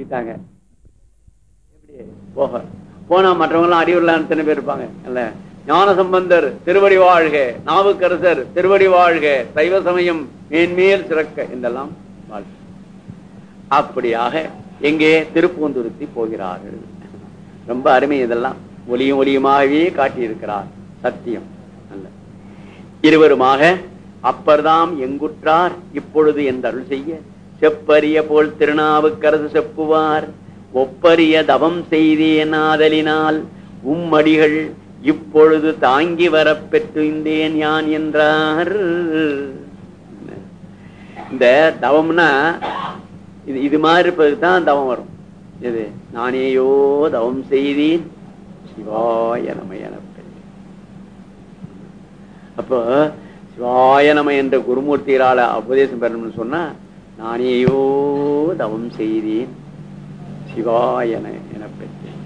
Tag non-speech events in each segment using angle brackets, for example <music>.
வச்சுக்கிட்டாங்க எப்படி? போக. போனா மற்றவங்க எல்லாம் அடிவரலாம் எத்தனை பேர் இருப்பாங்க? இல்ல. ஞான சம்பந்தர் திருவடி வாழ்க. நாவுக்கரசர் திருவடி வாழ்க. சைவ சமயம் மேன்மேல் சிறக்க. என்றெல்லாம் வாழ்க. அப்படியாக எங்கே திருப்பூந்துருத்தி போகிறார்கள். ரொம்ப அருமை இதெல்லாம். ஒலியும் ஒலியுமாகவே காட்டியிருக்கிறார். சத்தியம். அல்ல. இருவருமாக அப்பர்தாம் எங்குற்றார் இப்பொழுது என்ற அருள் செய்ய? செப்பரிய போல் திருநாவுக்கரசு செப்புவார். ஒப்பரிய தவம் செய்தேன் ஆதலினால் உம்மடிகள் இப்பொழுது தாங்கி வரப்பெற்றிருந்தேன் யான் என்றார். இந்த தவம்னா இது இது மாதிரி இருப்பதுதான் தான் தவம் வரும். இது நானேயோ தவம் செய்தேன். சிவாய நம அப்போ சிவாய நம என்ற குருமூர்த்திகளால உபதேசம் பெறணும்னு சொன்னா நானேயோ தவம் செய்தேன். சிவா என பெற்றேன்.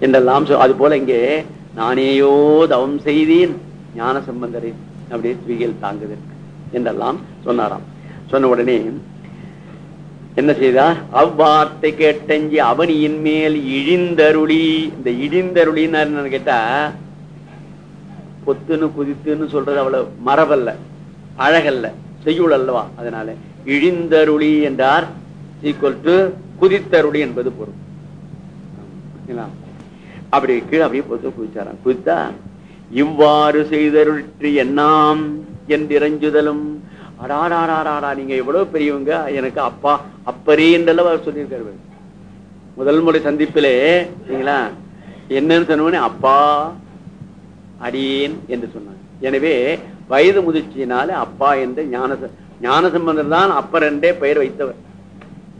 என்றெல்லாம் சொ- அது போல இங்கே நானேயோ தவம் செய்தேன் ஞான சம்பந்தரை அப்படியே துவிகள் தாங்குதற்கு என்றெல்லாம் சொன்னாராம். சொன்ன உடனே என்ன செய்தார் அவ்வார்த்தை கேட்டஞ்சி அவனியின் மேல் இழிந்தருளி இந்த இழிந்தருளின்னு என்னன்னு கேட்டா பொத்துன்னு குதித்துன்னு சொல்றது அவ்வளவு மரபல்ல அழகல்ல. செய்யுள் அல்லவா? அதனால இழிந்தருளி என்றார் ஈக்குவல் டு குதித்தருளி என்பது பொருள். அப்படி கீழே அப்படியே பொறுத்து குதிச்சாராம். குதித்தா இவ்வாறு செய்தருற்றி என்னாம் என்றிறஞ்சுதலும். அடாடாடாடா நீங்க எவ்வளவு பெரியவங்க? எனக்கு அப்பா அப்பரே என்றெல்லாம் அவர் சொல்லியிருக்காரு. முதல் முறை சந்திப்பிலே சரிங்களா என்னன்னு சொன்னவனே அப்பா அடியேன் என்று சொன்னாங்க எனவே வயது முதிர்ச்சியினால அப்பா என்று ஞான ஞானசம்பந்தர் தான் அப்பர் என்றே பெயர் வைத்தவர்.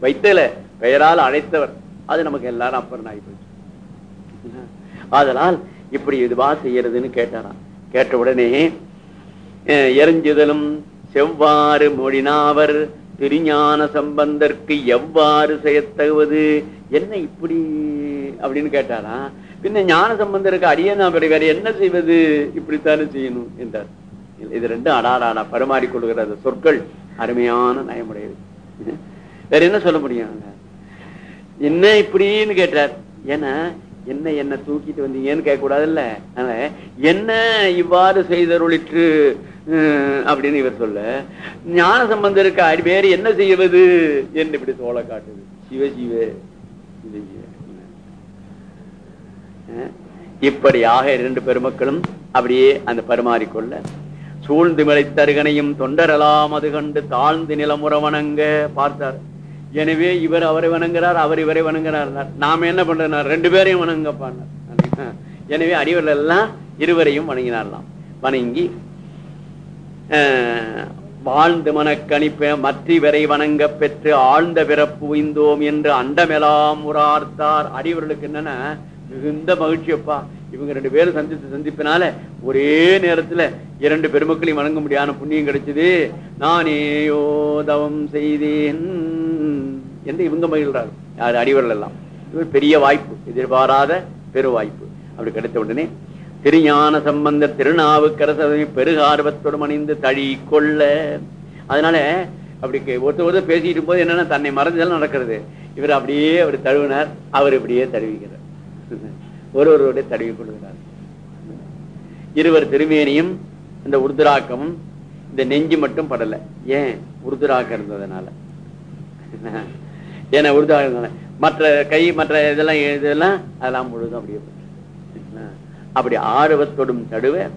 வைத்தல பெயரால் அழைத்தவர். அது நமக்கு எல்லாரும் அப்பர் ஆகி போச்சு. ஆதலால் இப்படி இதுவா செய்யறதுன்னு கேட்டாராம். கேட்ட உடனே அஹ், எரிஞ்சுதலும் செவ்வாறு மொழினாவர் திருஞான சம்பந்தற்கு எவ்வாறு செய்யத்தகுவது என்ன இப்படி? அப்படின்னு கேட்டாராம். பின்ன ஞான சம்பந்தருக்கு அடியே நான் வேற என்ன செய்வது? இப்படித்தானே செய்யணும் என்றார். இது ரெண்டும் அடாடாடா பரிமாறிக் கொள்கிற அந்த சொற்கள் அருமையான நயமுடையது வேற என்ன சொல்ல முடியும்? என்ன இப்படின்னு கேட்டார். ஏன்னா என்ன என்ன தூக்கிட்டு வந்தீங்கன்னு கேட்க கூடாதுல்ல அதனால என்ன இவ்வாறு செய்தருளிற்று அப்படின்னு இவர் சொல்ல ஞான சம்பந்தருக்கு அடி வேறு என்ன செய்வது என்று இப்படி தோலை காட்டுது. சிவ சிவ இப்படியாக இரண்டு பெருமக்களும் அப்படியே அந்த பரிமாறிக்கொள்ள சூழ்ந்து தருகனையும் தொண்டரலாம் அது கண்டு தாழ்ந்து நிலமுற வணங்க பார்த்தார். எனவே இவர் அவரை வணங்குறார் அவர் இவரை வணங்குறார். நாம என்ன பண்றார் ரெண்டு பேரையும் வணங்கப்பான்னார் எனவே அடிவர்கள் எல்லாம் இருவரையும் வணங்கினார்லாம் வணங்கி அஹ், வாழ்ந்து மனக்கணிப்ப மற்றவரை வணங்க பெற்று ஆழ்ந்த பிறப்பு உய்ந்தோம் என்று அண்டமெலாம் உரார்த்தார். அடிவர்களுக்கு என்னன்னா மிகுந்த மகிழ்ச்சியப்பா. இவங்க ரெண்டு பேரும் சந்தித்து சந்திப்பினால ஒரே நேரத்துல இரண்டு பெருமக்களையும் வணங்க முடியாத புண்ணியம் கிடைச்சது. நானே யோதவம் செய்தேன். என்று இவங்க மகிழ்றாரு யார்? அடிவர்கள் எல்லாம். இவர் பெரிய வாய்ப்பு. எதிர்பாராத பெரு வாய்ப்பு. அப்படி கிடைத்த உடனே திருஞான சம்பந்த திருநாவுக்கரசவை பெருகார்வத்துடன் அணிந்து தழி கொள்ள அதனால அப்படி ஒருத்தர் ஒருத்தர் பேசிட்டு போது என்னன்னா தன்னை மறந்துதான் நடக்கிறது. இவர் அப்படியே அவர் தழுவினார். அவர் இப்படியே தழுவிக்கிறார். ஒருவருடைய தடவி கொள்கிறார். இருவர் திருமேனியும் இந்த உருதுராக்கமும் இந்த நெஞ்சு மட்டும் படல. ஏன்? உருதுராக்கம் இருந்ததுனால. <laughs> ஏன்னா உருதாக இருந்ததுனால. மற்ற கை மற்ற இதெல்லாம் இதெல்லாம் அதெல்லாம் முழுதும் அப்படியே <laughs> அப்படி ஆர்வத்தொடும் தடுவ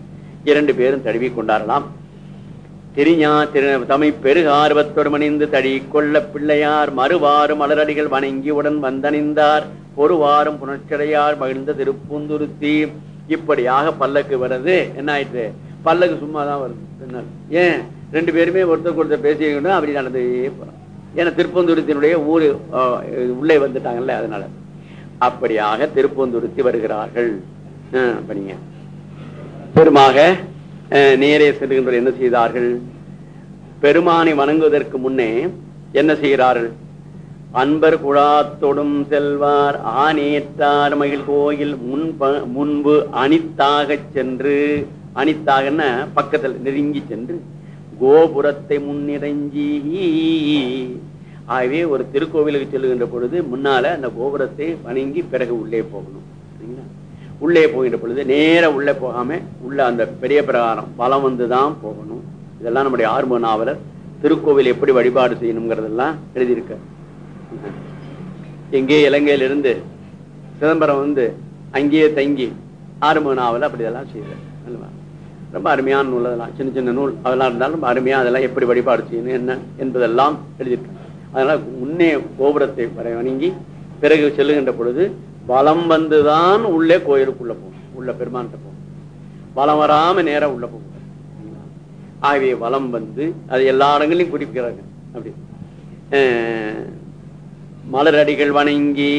இரண்டு பேரும் தழுவி கொண்டாரலாம். திரிஞா திரு தமிழ் பெருக ஆர்வத்தொடும் அணிந்து தழி கொள்ள பிள்ளையார் மறுவாறு மலரடிகள் வணங்கி உடன் வந்தணிந்தார். ஒரு வாரம் புணர்ச்சடையார் மகிழ்ந்த திருப்பூந்துருத்தி. இப்படியாக பல்லக்கு வருது என்ன ஆயிட்டு பல்லக்கு சும்மா தான் வருது பின்னால். ஏன்? ரெண்டு பேருமே ஒருத்தர் ஒருத்தர் பேசிக்கணும் அப்படி நடந்தே போறோம். ஏன்னா திருப்பந்துருத்தினுடைய ஊரு உள்ளே வந்துட்டாங்கல்ல அதனால. அப்படியாக திருப்பந்துருத்தி வருகிறார்கள். ஆஹ், பெருமாக அஹ், நேரே செல்கின்ற என்ன செய்தார்கள்? பெருமானை வணங்குவதற்கு முன்னே என்ன செய்கிறார்கள்? அன்பர் குழாத்தொடும் செல்வார் ஆனேற்றார் மகிழ் கோயில் முன்ப முன்பு அனித்தாகச் சென்று அனித்தாகன்னா பக்கத்தில் நெருங்கி சென்று கோபுரத்தை முன்னிறஞ்சி ஆகவே ஒரு திருக்கோவிலுக்கு செல்லுகின்ற பொழுது முன்னால அந்த கோபுரத்தை வணங்கி பிறகு உள்ளே போகணும். சரிங்களா? உள்ளே போகின்ற பொழுது நேர உள்ளே போகாம உள்ள அந்த பெரிய பிரகாரம் பலம் வந்துதான் போகணும். இதெல்லாம் நம்முடைய ஆர்வ நாவலர் திருக்கோவில் எப்படி வழிபாடு செய்யணுங்கிறதெல்லாம் எழுதியிருக்க எங்கே இலங்கையிலிருந்து சிதம்பரம் வந்து அங்கேயே தங்கி ஆறுமுக நாவல் அப்படி இதெல்லாம் செய்தார் ரொம்ப அருமையான நூல் அதெல்லாம். சின்ன சின்ன நூல் அதெல்லாம் இருந்தாலும் ரொம்ப அருமையா அதெல்லாம் எப்படி வழிபாடு செய்யணும் என்ன என்பதெல்லாம் எழுதியிருக்காங்க. அதனால முன்னே கோபுரத்தை வரை வணங்கி பிறகு செல்லுகின்ற பொழுது வலம் வந்துதான் உள்ளே கோயிலுக்குள்ள போகும் உள்ள பெருமான்கிட்ட போகும் வலம் வராம நேரா உள்ள போகும் ஆகவே வலம் வந்து அது எல்லா இடங்களையும் குறிப்பிக்கிறாங்க. அப்படி. மலரடிகள் வணங்கி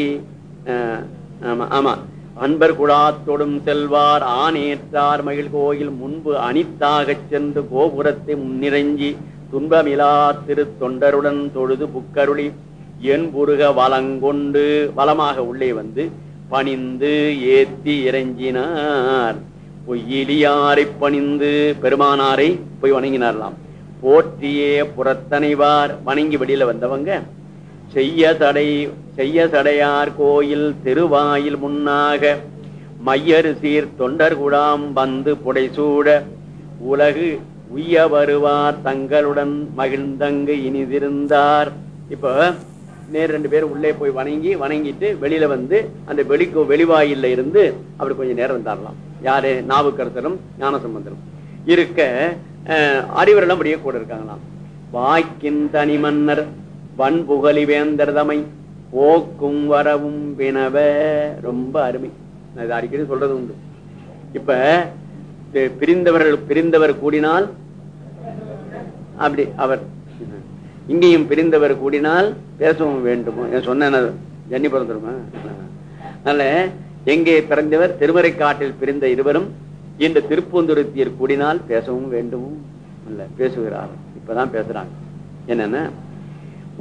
ஆமா ஆமா. அன்பர் குழாத்தொடும் செல்வார் ஆனேற்றார் மகிழ் கோயில் முன்பு அனித்தாகச் சென்று கோபுரத்தை முன்னிறஞ்சி துன்பமிலா திரு தொண்டருடன் தொழுது புக்கருளி என் புருக வளமாக உள்ளே வந்து பணிந்து ஏத்தி இறங்கினார் பொய்யிலியாரை பணிந்து பெருமானாரை போய் வணங்கினாரலாம் போற்றியே புறத்தனைவார் வணங்கி வெளியில வந்தவங்க செய்ய தடை செய்ய தடையார் கோயில் திருவாயில் முன்னாக மையரு சீர் தொண்டர் வந்து புடைசூட உலகு உய்ய வருவார் தங்களுடன் மகிழ்ந்தங்கு இனிதிருந்தார். இப்போ நேர் ரெண்டு பேரும் உள்ளே போய் வணங்கி வணங்கிட்டு வெளியில வந்து அந்த வெளிக்கு வெளிவாயில இருந்து அப்படி கொஞ்சம் நேரம் தரலாம் யாரு? நாவுக்கரசரும் ஞானசம்பந்தரும். இருக்க அஹ், அறிவரெல்லாம் அப்படியே கூட இருக்காங்களாம். வாய்க்கின் தனி மன்னர் வன்புகலி வேந்தர் தமை போக்கும் வரவும் வினவ ரொம்ப அருமை. நான் அடிக்கடி சொல்றது உண்டு. இப்ப பிரிந்தவர்கள் பிரிந்தவர் கூடினால் அப்படி அவர் இங்கேயும் பிரிந்தவர் கூடினால் பேசவும் வேண்டுமோ. நான் சொன்னேன் ஜன்னி பிறந்துருமா அதனால எங்கே பிறந்தவர் திருமறை காட்டில் பிரிந்த இருவரும் இந்த திருப்பூந்துருத்தியர் கூடினால் பேசவும் வேண்டுமோ? இல்ல பேசுகிறார். இப்பதான் பேசுறாங்க. என்னன்னா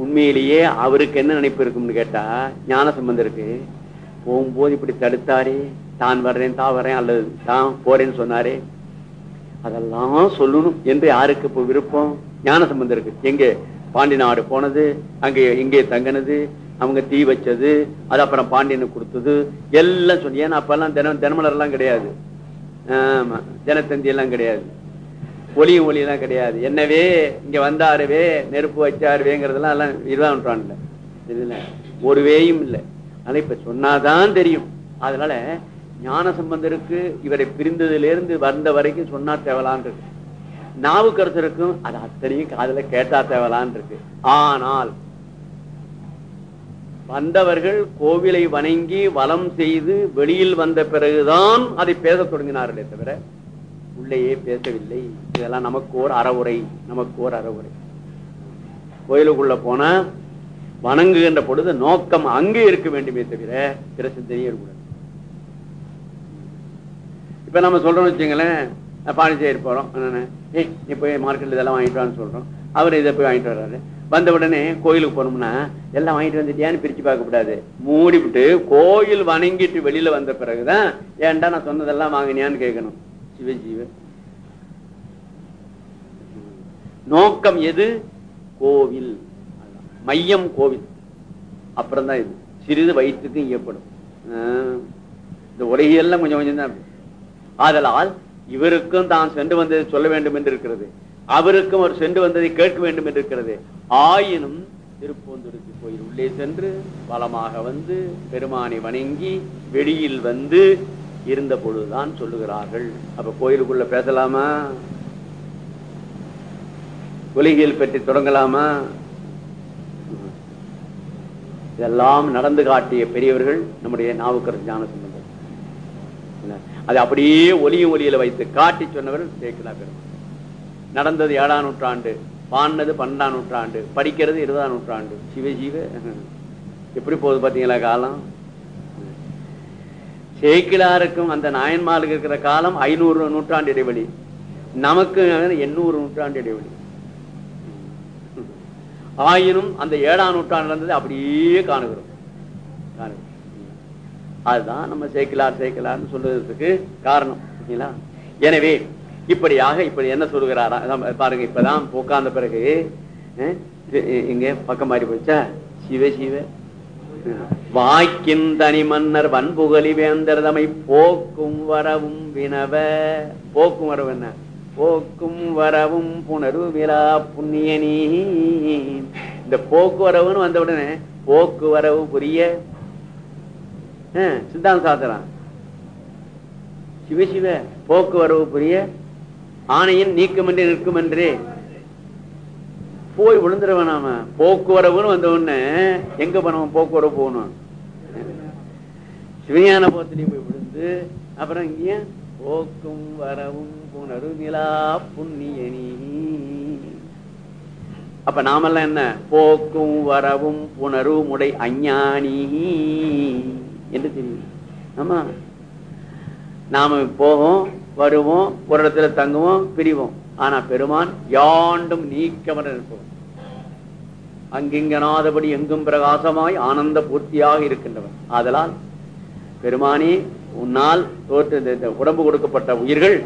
உண்மையிலேயே அவருக்கு என்ன நினைப்பு இருக்கும்னு கேட்டா ஞான சம்பந்தருக்கு போகும்போது இப்படி தடுத்தாரே தான் வர்றேன் தான் வர்றேன் அல்லது தான் போறேன்னு சொன்னாரே அதெல்லாம் சொல்லணும் என்று யாருக்கு இப்போ விருப்பம்? ஞான சம்பந்தருக்கு எங்க? பாண்டி நாடு போனது அங்கே இங்கே தங்கினது அவங்க தீ வச்சது அது அப்புறம் பாண்டியனுக்கு கொடுத்தது எல்லாம் சொல்லி அப்பெல்லாம் தினம் தினமலர்லாம் கிடையாது. ஆமா தினத்தந்தி எல்லாம் கிடையாது. ஒளியும் ஒளியெல்லாம் கிடையாது. என்னவே இங்க வந்தாருவே நெருப்பு வச்சாருவேங்கிறதெல்லாம் எல்லாம் இருபதாம் நூற்றாண்டுல தெரியல. ஒரு வேயும் இல்லை. ஆனா இப்ப சொன்னாதான் தெரியும். அதனால ஞான சம்பந்தருக்கு இவரை பிரிந்ததிலிருந்து வந்த வரைக்கும் சொன்னா தேவலான் இருக்கு நாவுக்கரசருக்கும் அது அத்தனையும் காதுல கேட்டா தேவலான் இருக்கு ஆனால் வந்தவர்கள் கோவிலை வணங்கி வலம் செய்து வெளியில் வந்த பிறகுதான் அதை பேசத் தொடங்கினார்களே தவிர உள்ளேயே பேசவில்லை. இதெல்லாம் நமக்கு ஓர் அறவுரை நமக்கு ஓர் அறவுரை. கோயிலுக்குள்ள போனா வணங்குகின்ற பொழுது நோக்கம் அங்கே இருக்க வேண்டுமே தவிர பிற சிந்தனையே இருக்கக்கூடாது. இப்ப நம்ம சொல்றோம்னு வச்சுங்களேன் பாண்டிச்சேரி போறோம். என்னன்னு? ஏய் நீ போய் மார்க்கெட்ல இதெல்லாம் வாங்கிட்டு வான்னு சொல்றோம். அவர் இதை போய் வாங்கிட்டு வர்றாரு. வந்த உடனே கோயிலுக்கு போனோம்னா எல்லாம் வாங்கிட்டு வந்துட்டியான்னு பிரிச்சு பார்க்க கூடாது. மூடிவிட்டு கோயில் வணங்கிட்டு வெளியில வந்த பிறகுதான் ஏன்டா நான் சொன்னதெல்லாம் வாங்கினியான்னு கேட்கணும். சிவ ஜீவ நோக்கம் எது? கோவில். மையம் கோவில். அப்புறம் தான் இது. சிறிது வயிற்றுக்கும் ஏற்படும் இந்த உலகியெல்லாம் கொஞ்சம் கொஞ்சம் தான் ஆதலால் இவருக்கும் தான் சென்று வந்ததை சொல்ல வேண்டும் என்று இருக்கிறது அவருக்கும் அவர் சென்று வந்ததை கேட்க வேண்டும் என்று இருக்கிறது ஆயினும் திருப்போந்துருத்தி கோயில் உள்ளே சென்று பலமாக வந்து பெருமானை வணங்கி வெளியில் வந்து இருந்த பொழுதுதான் சொல்லுகிறார்கள். அப்ப கோயிலுக்குள்ள பேசலாமா? உலகியல் பற்றி தொடங்கலாமா? இதெல்லாம் நடந்து காட்டிய பெரியவர்கள் நம்முடைய நாவுக்கரசு ஞான சம்பந்தம் அது அப்படியே ஒலியும் ஒலியில வைத்து காட்டி சொன்னவர்கள் சேக்கிலா பெருமாள். நடந்தது ஏழாம் நூற்றாண்டு பாடினது பன்னெண்டாம் நூற்றாண்டு படிக்கிறது இருபதாம் நூற்றாண்டு. சிவ எப்படி போகுது பார்த்தீங்களா காலம்? சேக்கிலாருக்கும் அந்த நாயன்மாருக்கு இருக்கிற காலம் ஐநூறு நூற்றாண்டு இடைவெளி. நமக்கு எண்ணூறு நூற்றாண்டு இடைவெளி. ஆயினும் அந்த ஏழாம் நூற்றாண்டு இருந்தது அப்படியே காணுகிறோம். காணுகிறோம். அதுதான் நம்ம சேர்க்கலாம் சேக்கிலார்னு சொல்றதுக்கு காரணம். சரிங்களா? எனவே இப்படியாக இப்படி என்ன சொல்லுகிறாரா பாருங்க இப்பதான் உட்கார்ந்த பிறகு இங்க பக்கம் மாறி போச்சா? சிவ சிவ. வாக்கின் தனி மன்னர் வன்புகலி வேந்தர் தமை போக்கும் வரவும் வினவ. போக்கும் வரவு என்ன? போக்கும் வரவும் புனரு விழா புண்ணியனி. இந்த போக்குவரவுன்னு வந்த உடனே போக்குவரவு புரிய. சித்தாந்த சாத்திரம் சிவ போக்குவரவு புரிய. ஆணையின் நீக்கமின்றி என்று போய் விழுந்துருவேன் நாம. போக்குவரவுன்னு வந்த உடனே எங்க போனோம் போக்குவரவு போகணும். சிவஞான போத்திலையும் போய் விழுந்து அப்புறம் இங்க போக்கும் வரவும் புனரு நிலா புண்ணியனி அப்ப நாமெல்லாம் என்ன? போக்கும் வரவும் புணரும் உடை அஞ்ஞானி என்று தெரியும். ஆமா. நாம போவோம் வருவோம் ஒரு இடத்துல தங்குவோம் பிரிவோம். ஆனா பெருமான் யாண்டும் நீக்கமர இருப்போம் அங்கிங்கனாதபடி எங்கும் பிரகாசமாய் ஆனந்த பூர்த்தியாக இருக்கின்றவன் ஆதலால் பெருமானே உன்னால் தோற்று இந்த உடம்பு கொடுக்கப்பட்ட உயிர்கள்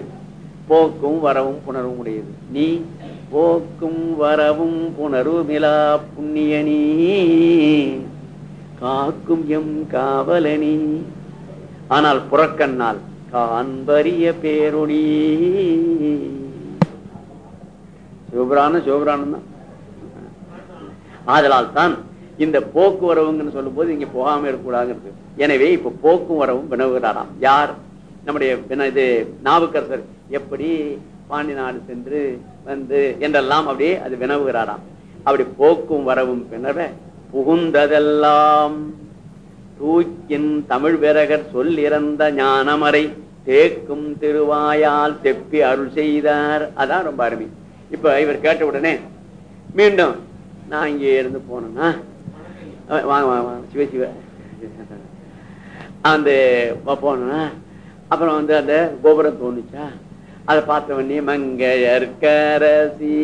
போக்கும் வரவும் புணர்வும் உடையது நீ போக்கும் வரவும் புணருமிலா புண்ணியனி. காக்கும் எம் காவலனி. ஆனால் புறக்கண்ணால் காண்பரிய பேரொளி சிவபுராணம் சிவபுராணம் தான். ஆதலால் தான் இந்த போக்குவரவுங்கன்னு சொல்லும் போது இங்க போகாம இருக்கக்கூடாதுங்கிறது. எனவே இப்ப போக்கும் வரவும் வினவுகிறாராம். யார்? நம்முடைய இது நாவுக்கரசர். எப்படி பாண்டி நாடு சென்று வந்து என்றெல்லாம் அப்படியே அது வினவுகிறாராம். அப்படி போக்கும் வரவும் பின்னர புகுந்ததெல்லாம். தூக்கின் தமிழ் விரகர் சொல்லிறந்த ஞானமறை தேக்கும் திருவாயால் தெப்பி அருள் செய்தார். அதான் ரொம்ப அருமை. இப்ப இவர் கேட்ட உடனே மீண்டும் நான் இங்கே இருந்து போனேன்னா வாங்க வாங்க வாங்க. சிவ சிவ. அந்த வ- போனேன்னா அப்புறம் வந்து அந்த கோபுரம் தோணுச்சா? அதை பார்த்த உடனே மங்கையற்கரசி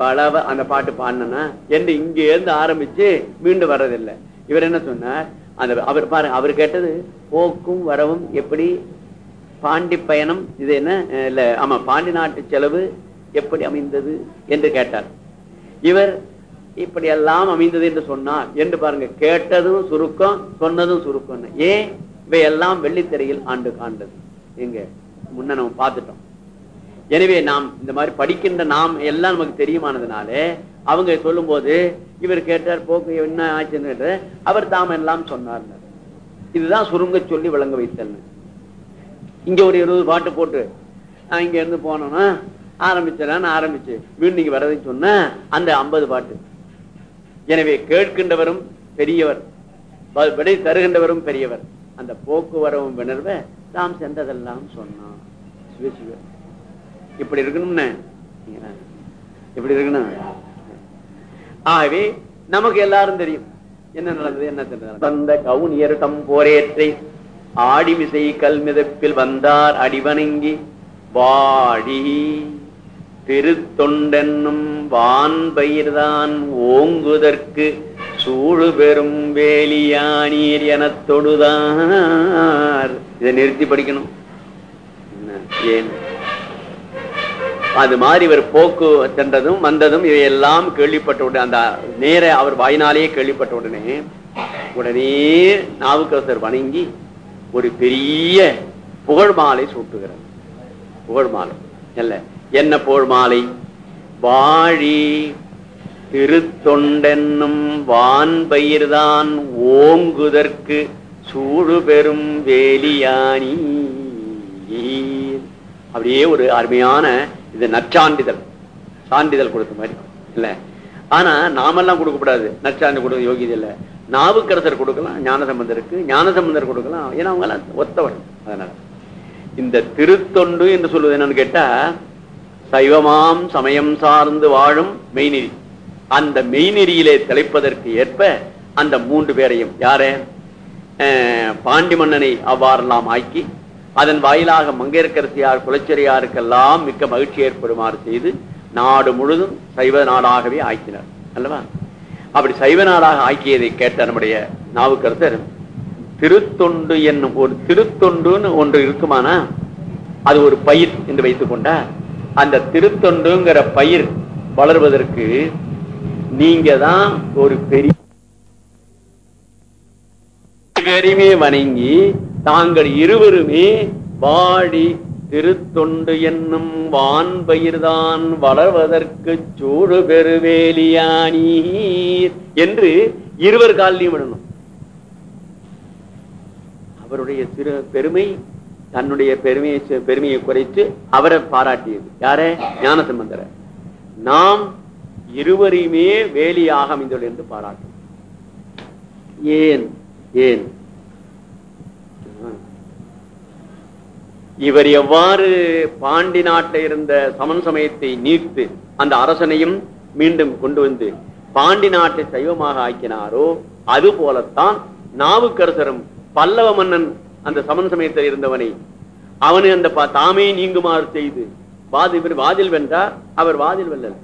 வளவ அந்த பாட்டு பாடினா என்று இங்கே இருந்து ஆரம்பிச்சு மீண்டும் வர்றதில்லை. இவர் என்ன சொன்னார்? அந்த அவர் பாருங்க அவர் கேட்டது போக்கும் வரவும் எப்படி? பாண்டி பயணம் இது என்ன? இல்ல ஆமா பாண்டி நாட்டு செலவு எப்படி அமைந்தது? என்று கேட்டார். இவர் இப்படி எல்லாம் அமைந்தது என்று சொன்னார். என்று பாருங்க கேட்டதும் சுருக்கம் சொன்னதும் சுருக்கம் ஏன்? இவையெல்லாம் வெள்ளித்திரையில் ஆண்டு காண்டது எங்க முன்ன நம்ம பார்த்துட்டோம். எனவே நாம் இந்த மாதிரி படிக்கின்ற நாம் எல்லாம் நமக்கு தெரியுமானதுனாலே அவங்க சொல்லும்போது இவர் கேட்டார் போக்கு என்ன ஆச்சுன்னு அவர் தாம் எல்லாம் சொன்னார். இதுதான் சுருங்க சொல்லி விளங்க வைத்தல். இங்க ஒரு இருபது பாட்டு போட்டு நான் இங்க இருந்து போனோம்னா ஆரம்பிச்சேன் ஆரம்பிச்சு மீண்டும் இங்க வரதுன்னு சொன்ன அந்த ஐம்பது பாட்டு. எனவே கேட்கின்றவரும் பெரியவர் விடை தருகின்றவரும் பெரியவர். அந்த போக்குவரவும் விணர்வை தாம் சென்றதெல்லாம் சொன்னான் சிவ இப்படி இருக்கணும்னு? இப்படி இருக்கணும். ஆகவே நமக்கு எல்லாரும் தெரியும். என்ன நடந்தது? என்ன வந்த போரேற்றை ஆடிமிசை கல்மிதப்பில் வந்தார் அடிவணங்கி. வாடி திருத்தொண்டென்னும் வான்பயிர்தான் ஓங்குதற்கு சூடு பெரும் வேலியானீர் எனத் தொடுதார். இதை நிறுத்தி படிக்கணும். ஏன்? அது மாதிரி இவர் போக்கு சென்றதும் வந்ததும் இதையெல்லாம் கேள்விப்பட்ட உடனே அந்த நேர அவர் வாயினாலேயே கேள்விப்பட்ட உடனே உடனே நாவுக்கரசர் வணங்கி ஒரு பெரிய புகழ் மாலை சூட்டுகிறார். புகழ் மாலை. இல்ல என்ன புகழ் மாலை? வாழி திருத்தொண்டென்னும் வான்பயிர்தான் ஓங்குதற்கு சூடு பெறும் வேலியானி அப்படியே ஒரு அருமையான இது நற்சான்றிதழ். சான்றிதழ் கொடுத்த மாதிரி. இல்ல. ஆனா நாமெல்லாம் கொடுக்கக்கூடாது நற்சான்று கொடுக்க யோகியது இல்ல. நாவுக்கரசர் கொடுக்கலாம் ஞானசம்பந்தருக்கு. ஞானசம்பந்தர் கொடுக்கலாம். ஏன்னா அவங்க எல்லாம் ஒத்தவர். அதனால. இந்த திருத்தொண்டு என்று சொல்வது என்னன்னு கேட்டா சைவமாம் சமயம் சார்ந்து வாழும் மெய்நெறி. அந்த மெய்நெறியிலே தலைப்பதற்கு ஏற்ப அந்த மூன்று பேரையும் யாரே? பாண்டி மன்னனை அவ்வாறெல்லாம் ஆக்கி அதன் வாயிலாக மங்கையர்கரசியார் குலச்சரியாருக்கெல்லாம் மிக்க மகிழ்ச்சி ஏற்படுமாறு செய்து நாடு முழுதும் சைவ நாடாகவே ஆக்கினார். அல்லவா? அப்படி சைவ நாடாக ஆக்கியதை கேட்ட நம்முடைய நாவுக்கரசர் திருத்தொண்டு என்னும் ஒரு திருத்தொண்டுன்னு ஒன்று இருக்குமானா? அது ஒரு பயிர் என்று வைத்துக் கொண்டார். அந்த திருத்தொண்டுங்கிற பயிர் வளர்வதற்கு நீங்க தான் ஒரு பெரிய வணங்கி தாங்கள் இருவருமே வாடி திருத்தொண்டு என்னும் வான்பயிர்தான் வளர்வதற்கு சூடு பெருவேலியானீர் என்று இருவர் காலிலையும் விடணும். அவருடைய சிறு பெருமை தன்னுடைய பெருமையை பெருமையை குறைத்து அவரை பாராட்டியது. யார? ஞான சம்பந்தர நாம் இருவரையுமே வேலியாக அமைந்துள்ள என்று பாராட்டும் ஏன்? ஏன்? இவர் எவ்வாறு பாண்டி நாட்டில் இருந்த சமன் சமயத்தை நீர்த்து அந்த அரசனையும் மீண்டும் கொண்டு வந்து பாண்டி நாட்டை சைவமாக ஆக்கினாரோ அது போலத்தான் நாவுக்கரசரும் பல்லவ மன்னன் அந்த சமன் சமயத்தில் இருந்தவனை அவனை அந்த தாமே நீங்குமாறு செய்து வாதி இவர் வாதில் வென்றார் அவர் வாதில் வெல்லல்.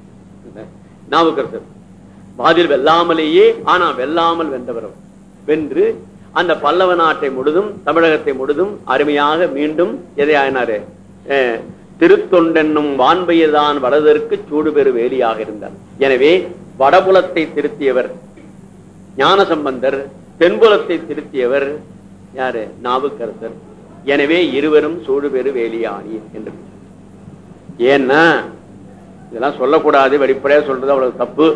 நாவுக்கரசர். வாதில் வெல்லாமலேயே ஆனா வெல்லாமல் வென்றவர் வென்று அந்த பல்லவ நாட்டை முழுதும் தமிழகத்தை முழுதும் அருமையாக மீண்டும் எதை ஆயினாரு? திருத்தொண்டென்னும் வான்பையதான் வடதற்கு சூடுபெரு வேலியாக இருந்தார். எனவே வடபுலத்தை திருத்தியவர் ஞானசம்பந்தர் தென்புலத்தை திருத்தியவர் யாரு? நாவுக்கரசர். எனவே இருவரும் சூடுபெரு வேலியாணி என்று ஏன்னா இதெல்லாம் சொல்லக்கூடாது வெளிப்படையா சொல்றது அவ்வளவு தப்பு.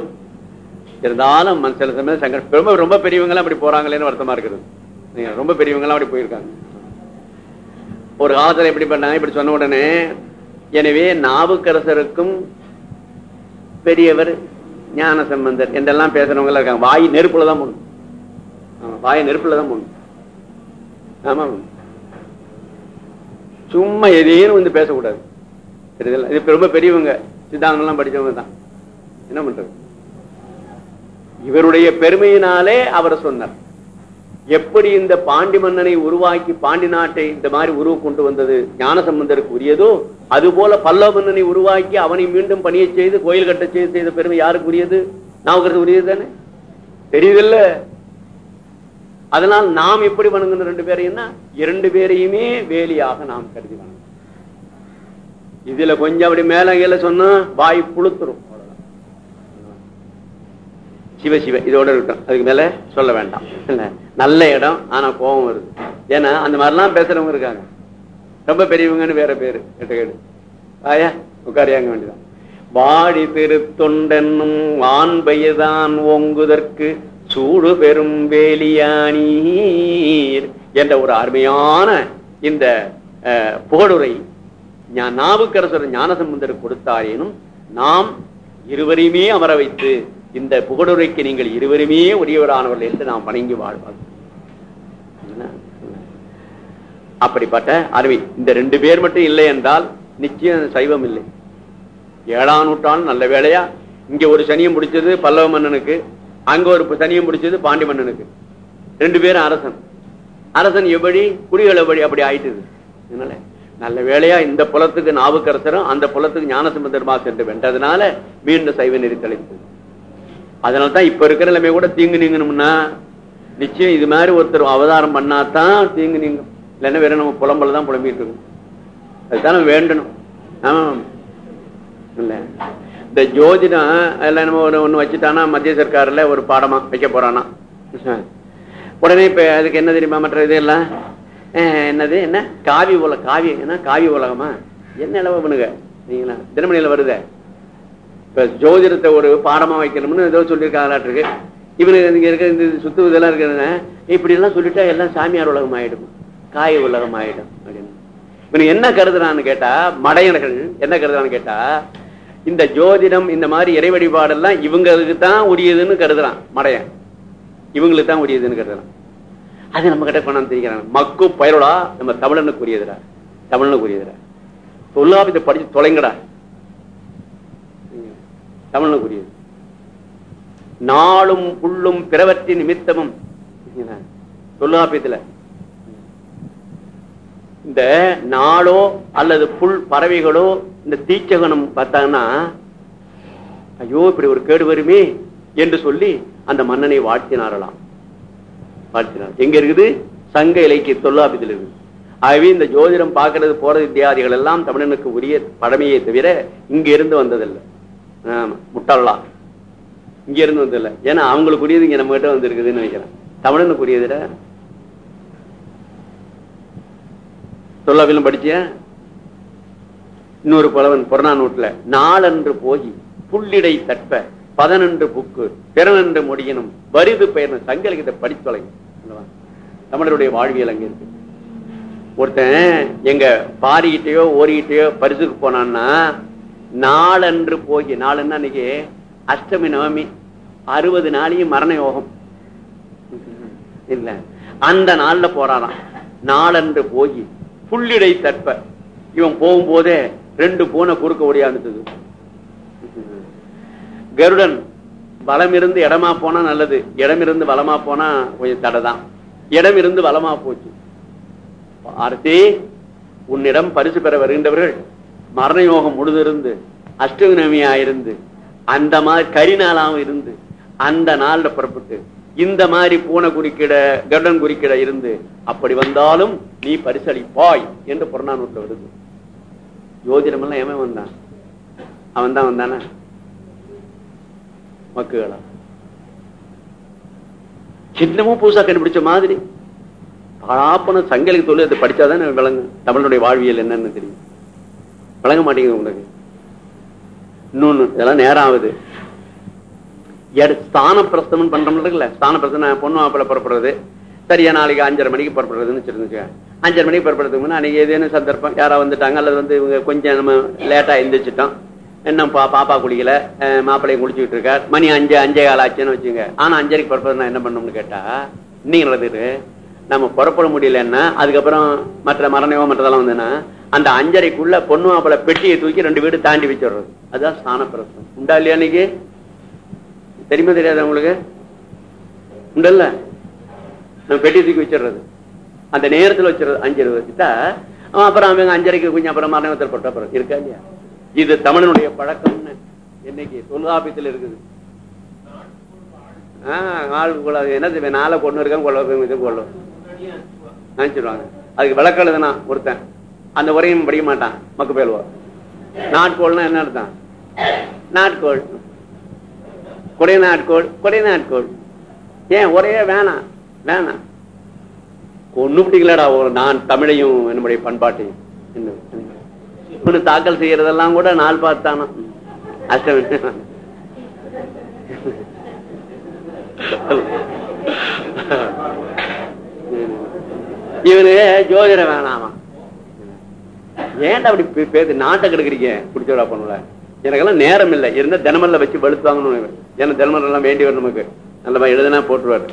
இருந்தாலும் மனசில் சமயம் சங்கடம் ரொம்ப ரொம்ப பெரியவங்க எல்லாம் அப்படி போறாங்களேன்னு வருத்தமா இருக்குது. நீங்க ரொம்ப பெரியவங்க எல்லாம் அப்படி போயிருக்காங்க. ஒரு காலத்துல எப்படி பண்ணாங்க இப்படி சொன்ன உடனே எனவே நாவுக்கரசருக்கும் பெரியவர் ஞான சம்பந்தர் என்றெல்லாம் பேசுறவங்க எல்லாம் இருக்காங்க. வாய் நெருப்புல தான் போகணும் ஆமா, வாய் நெருப்புல தான் போகணும் ஆமா. சும்மா எதையும் வந்து பேசக்கூடாது. இது ரொம்ப பெரியவங்க. சித்தாந்தம் எல்லாம் படிச்சவங்க தான். என்ன பண்றது? இவருடைய பெருமையினாலே அவர் சொன்னார். எப்படி இந்த பாண்டி மன்னனை உருவாக்கி பாண்டி நாட்டை இந்த மாதிரி உருவ கொண்டு வந்தது ஞானசம்பந்தருக்கு உரியதோ அது போல பல்லவ மன்னனை உருவாக்கி அவனை மீண்டும் பணியை செய்து கோயில் கட்ட செய்து செய்த பெருமை யாருக்கு உரியது? நாவுக்கரசு உரியது தானே? தெரியுதில்ல. அதனால் நாம் எப்படி வணங்கணும் ரெண்டு பேரையும்னா இரண்டு பேரையுமே வேலியாக நாம் கருதி வணங்கணும் இதுல கொஞ்சம் அப்படி மேல சொன்னா வாய் புழுத்துரும். சிவ சிவ இதோட இருக்கட்டும். அதுக்கு மேல சொல்ல வேண்டாம். இல்ல நல்ல இடம் ஆனா கோபம் வருது. ஏன்னா அந்த மாதிரிலாம் பேசுறவங்க இருக்காங்க. ரொம்ப பெரியவங்கன்னு வேற பேரு. கேட்ட கேடு ஆயா உட்காரியாங்க வேண்டியதான் வாடி திருத்தொண்டென்னும் வான்பையதான் ஓங்குதற்கு சூடு பெரும் வேலியானீர் என்ற ஒரு அருமையான இந்த அஹ், புகழுரை நாவுக்கரசர் ஞானசம்பந்தர் கொடுத்தாரேனும் நாம் இருவரையுமே அமர வைத்து இந்த புகழுரைக்கு நீங்கள் இருவருமே உரியவரானவர்கள் என்று நாம் வணங்கி வாழ்வார் அப்படிப்பட்ட அருவி இந்த ரெண்டு பேர் மட்டும் இல்லை என்றால் நிச்சயம் சைவம் இல்லை. ஏழாம் நூற்றாண்டு நல்ல வேளையா? இங்க ஒரு சனியம் பிடிச்சது பல்லவ மன்னனுக்கு அங்க ஒரு சனியம் பிடிச்சது பாண்டி மன்னனுக்கு. ரெண்டு பேரும் அரசன். அரசன் எப்படி? குடிகள் எப்படி? அப்படி ஆயிட்டுது. அதனால நல்ல வேலையா இந்த புலத்துக்கு நாவுக்கரசரும் அந்த புலத்துக்கு ஞானசம்பந்தர்மா சென்று வென்றதுனால மீண்டும் சைவ நெறி தலைத்தது அதனால தான் இப்ப இருக்கிற நிலைமை கூட தீங்கு நீங்கணும்னா நிச்சயம் இது மாதிரி ஒருத்தர் அவதாரம் பண்ணாதான் தீங்கு நீங்கும். இல்லைன்னா வேற நம்ம புலம்பல தான் புலம்பிட்டு இருக்கோம். அதுதான் வேண்டணும். ஆமா இல்ல. இந்த ஜோதிடம் எல்லாம் நம்ம ஒரு ஒண்ணு வச்சுட்டானா மத்திய சர்க்கார்ல ஒரு பாடமா வைக்க போறானா. உடனே இப்ப அதுக்கு என்ன தெரியுமா மற்ற இதெல்லாம்? அஹ், என்னது? என்ன? காவி உலக காவி என்ன? காவி உலகமா? என்ன அளவு பண்ணுங்க? நீங்களா? தினமணியில வருதே? இப்ப ஜோதிடத்தை ஒரு பாடமா வைக்கணும்னு ஏதோ சொல்லியிருக்காங்களாட்டிருக்கு. இவனுக்கு இங்க இருக்க இந்த சுத்து இதெல்லாம் இருக்கிறத இப்படி எல்லாம் சொல்லிட்டா எல்லாம் சாமியார் உலகம் ஆயிடும். காய உலகம் ஆயிடும் அப்படின்னு. இவனுக்கு என்ன கருதுறான்னு கேட்டா மடையனர்கள் என்ன கருதுறான்னு கேட்டா இந்த ஜோதிடம் இந்த மாதிரி இறை வழிபாடெல்லாம் இவங்களுக்கு தான் உரியதுன்னு கருதுறான் மடையன். இவங்களுக்கு தான் உரியதுன்னு கருதுறான். அது நம்ம கிட்ட கொண்டாந்து தெரிவிக்கிறாங்க. மக்கு பயிரோடா நம்ம தமிழனுக்கு உரியதுடா. தமிழனுக்கு உரியதுடா. தொல்லாபித்தை படிச்சு தொலைங்கடா. தமிழனுக்குரியது நாளும் புல்லும் பிறவற்றின் நிமித்தமும் தொல்லாபியத்துல இந்த நாளோ அல்லது புல் பறவைகளோ இந்த தீச்சகனம் பார்த்தாங்கன்னா ஐயோ இப்படி ஒரு கேடு வருமே என்று சொல்லி அந்த மன்னனை வாழ்த்தினாரலாம். வாழ்த்தினார். எங்க இருக்குது? சங்க இலக்கிய தொல்லாபியத்தில் இருக்குது. ஆகவே இந்த ஜோதிடம் பார்க்கறது போறது இத்தியாதிகள் எல்லாம் தமிழனுக்கு உரிய பழமையே தவிர இங்க இருந்து வந்ததில்லை. ஆமா, இங்க இருந்து வந்ததில்ல. ஏன்னா அவங்களுக்குரியது இங்க நம்ம கிட்ட வந்திருக்குதுன்னு நினைக்கிறேன் நினைக்கிறேன் தமிழனுக்குரியதுல தொல்லாவிலும் படிச்சிய? இன்னொரு புலவன் புறநானூட்டுல நாளன்று போய் புள்ளிடை தட்ப பதனன்று புக்கு பிறனன்று முடியணும் வரிது பெயர் சங்கலிகத்தை படித்தொலை தமிழருடைய வாழ்வியல் அங்க இருக்கு. ஒருத்தன் எங்க பாரிக்கிட்டேயோ ஓரிக்கிட்டேயோ பரிசுக்கு போனான்னா நாளன்று போகி நாளுன்னா இன்னைக்கு அஷ்டமி நவமி அறுபது நாளையும் மரண யோகம். இல்ல. அந்த நாள்ல போறாராம். நாளன்று போகி புள்ளிடை தற்ப இவன் போகும்போதே ரெண்டு பூனை குறுக்க ஓடியாந்துட்டது கருடன் பலம் இருந்து இடமா போனா நல்லது இடம் இருந்து வளமா போனா கொஞ்சம் தடைதான். இடம் இருந்து வளமா போச்சு. ஆர்த்தி உன்னிடம் பரிசு பெற வருகின்றவர்கள் மரண யோகம் முழுதிருந்து அஷ்டவினமியா இருந்து அந்த மாதிரி கரிநாளாவும் இருந்து அந்த நாளில் புறப்பட்டு இந்த மாதிரி பூனை குறிக்கிட கருடன் குறிக்கிட இருந்து அப்படி வந்தாலும் நீ பரிசளிப்பாய் என்று புறநானூற்று வருது. ஜோதிடம் எல்லாம் எவன் வந்தான் அவன் தான் வந்தானா? மக்குகளா? சின்னமும் புதுசா கண்டுபிடிச்ச மாதிரி. பழாப்பன சங்கலுக்கு தொழில் அதை படிச்சாதான் விளங்கு. தமிழனுடைய வாழ்வியல் என்னன்னு தெரியும். விளங்க மாட்டேங்குது உங்களுக்கு. இன்னொன்னு இதெல்லாம் நேரம் ஆகுது ஸ்தான பிரஸ்தமன் பண்றோம்ல ஸ்தான பிரசனம் பொண்ணு மாப்பிள்ள புறப்படுறது. சரியா நாளைக்கு அஞ்சரை மணிக்கு புறப்படுறதுன்னு வச்சிருந்துச்சு அஞ்சரை மணிக்கு புறப்படுறதுக்கு முன்னாடி அன்னைக்கு ஏதேனும் சந்தர்ப்பம் யாரா வந்துட்டாங்க அல்லது வந்து இவங்க கொஞ்சம் நம்ம லேட்டா எந்திரிச்சிட்டோம். என்ன பா பாப்பா குளிக்கல மாப்பிள்ளையும் குளிச்சுக்கிட்டு இருக்கார். மணி அஞ்சு அஞ்சே கால ஆச்சுன்னு வச்சுங்க. ஆனா அஞ்சரைக்கு புறப்படுறது நான் என்ன பண்ணணும்னு கேட்டா இன்னைக்கு நடந்துட்டு நம்ம புறப்பட முடியலன்னா அதுக்கப்புறம் மற்ற மரணமோ மற்றதெல்லாம் வந்துன்னா அந்த அஞ்சரைக்குள்ள பொண்ணு மாப்பிள்ள பெட்டியை தூக்கி ரெண்டு வீடு தாண்டி வச்சிடுறது. அதுதான் ஸ்தான பிரசம் உண்டா இல்லையா இன்னைக்கு? தெரியுமா தெரியாது உங்களுக்கு? உண்டல்ல? நம்ம பெட்டி தூக்கி வச்சிடுறது. அந்த நேரத்தில் வச்சிடுறது. அஞ்சு வச்சுட்டா அப்புறம் அவங்க அஞ்சரைக்கு கொஞ்சம் அப்புறம் மரணத்தில் போட்ட அப்புறம் இருக்கா இல்லையா? இது தமிழனுடைய பழக்கம்னு என்னைக்கு தொல்காப்பியத்தில் இருக்குது. ஆஹ் ஆள் கொள்ள என்ன நாளை கொண்டு இருக்கான் கொள்ள இது கொள்ளும். நினைச்சிருவாங்க. அதுக்கு விளக்கம் எழுதுனா ஒருத்தன். அந்த உரையும் படிக்க மாட்டான் மக்கு பேலுவா நாட்கோள்னா என்ன அர்த்தம்? நாட்கோள் கொடை நாட்கோள் கொடை நாட்கோள் ஏன் ஒரே வேணாம் வேணாம் ஒண்ணு பிடிக்கலடா நான் தமிழையும் என்னுடைய பண்பாட்டையும். என்ன தாக்கல் செய்யறதெல்லாம் கூட நாள் பார்த்தானா? அஷ்டம் இவனு ஜோதிட வேணாமா? ஏன்டா அப்படி பேசு நாட்டை கெடுக்கிறீங்க? குடிச்சவரா பண்ணல எனக்கெல்லாம் நேரம் இல்லை. இருந்தா தினமல்ல வச்சு வலுத்தாங்கன்னு ஏன்னா தினமல்ல எல்லாம் வேண்டி வரும் நமக்கு. நல்ல எழுதுனா போட்டுருவாரு.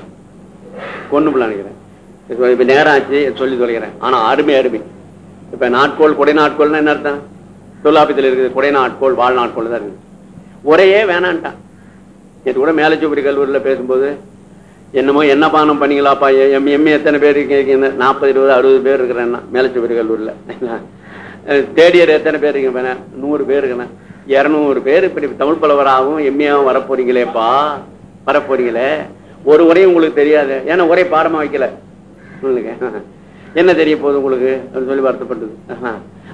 கொண்டு போல நினைக்கிறேன். இப்ப நேரம் ஆச்சு சொல்லி தொலைகிறேன். ஆனா அருமை அருமை. இப்ப நாட்கோள் கொடை நாட்கோள்னா என்ன அர்த்தம்? தொல்லாபத்தில் இருக்குது கொடை நாட்கோள் வாழ் நாட்கோள் தான் இருக்குது. ஒரே வேணான்ட்டான். நேற்று கூட மேலச்சூப்பரி கல்லூரியில் பேசும்போது என்னமோ என்ன பானம் பண்ணீங்களாப்பா? எம் எம்ஏ எத்தனை பேர் இருக்கீங்க? நாற்பது இருபது அறுபது பேர் இருக்கிறேன்னா மேலச்சூப்பரி கல்லூரியில். தேர்ட் இயர் எத்தனை பேர் இருக்கீங்க நூறு பேர் இருக்கேன் இருநூறு பேர் இப்படி தமிழ் புலவராகவும் எம்ஏவும் வரப்போறீங்களேப்பா? வரப்போறீங்களே? ஒரு உரையும் உங்களுக்கு தெரியாது. ஏன்னா ஒரே பாடமா வைக்கல. என்ன தெரிய போகுது உங்களுக்கு? அப்படின்னு சொல்லி வருத்தப்பட்டது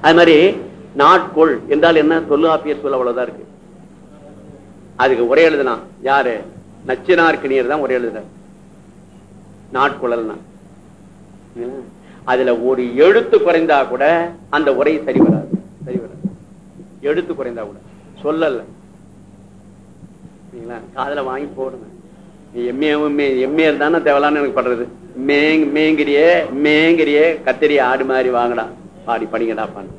அது மாதிரி நாட்கொள் என்றால் என்ன? தொல்லாப்பியர் சொல்ல அவ்வளவுதான் இருக்கு. அதுக்கு உரை எழுதுனா யாரு? நச்சினார்கிணியர் தான் உரை எழுதுனார் நாட்குழல்னா அதுல ஒரு எழுத்து குறைந்தா கூட அந்த உரை சரி வராது. சரி வராது. எழுத்து குறைந்தா கூட. சொல்லல. காதல வாங்கி போடுங்க. எம்ஏவும் எம்ஏ தானே தேவலான்னு எனக்கு படுறது. மேங் மேங்கிரியே மேங்கிரியே கத்திரி ஆடு மாதிரி வாங்கடா. பாடி படிங்கடா பண்ண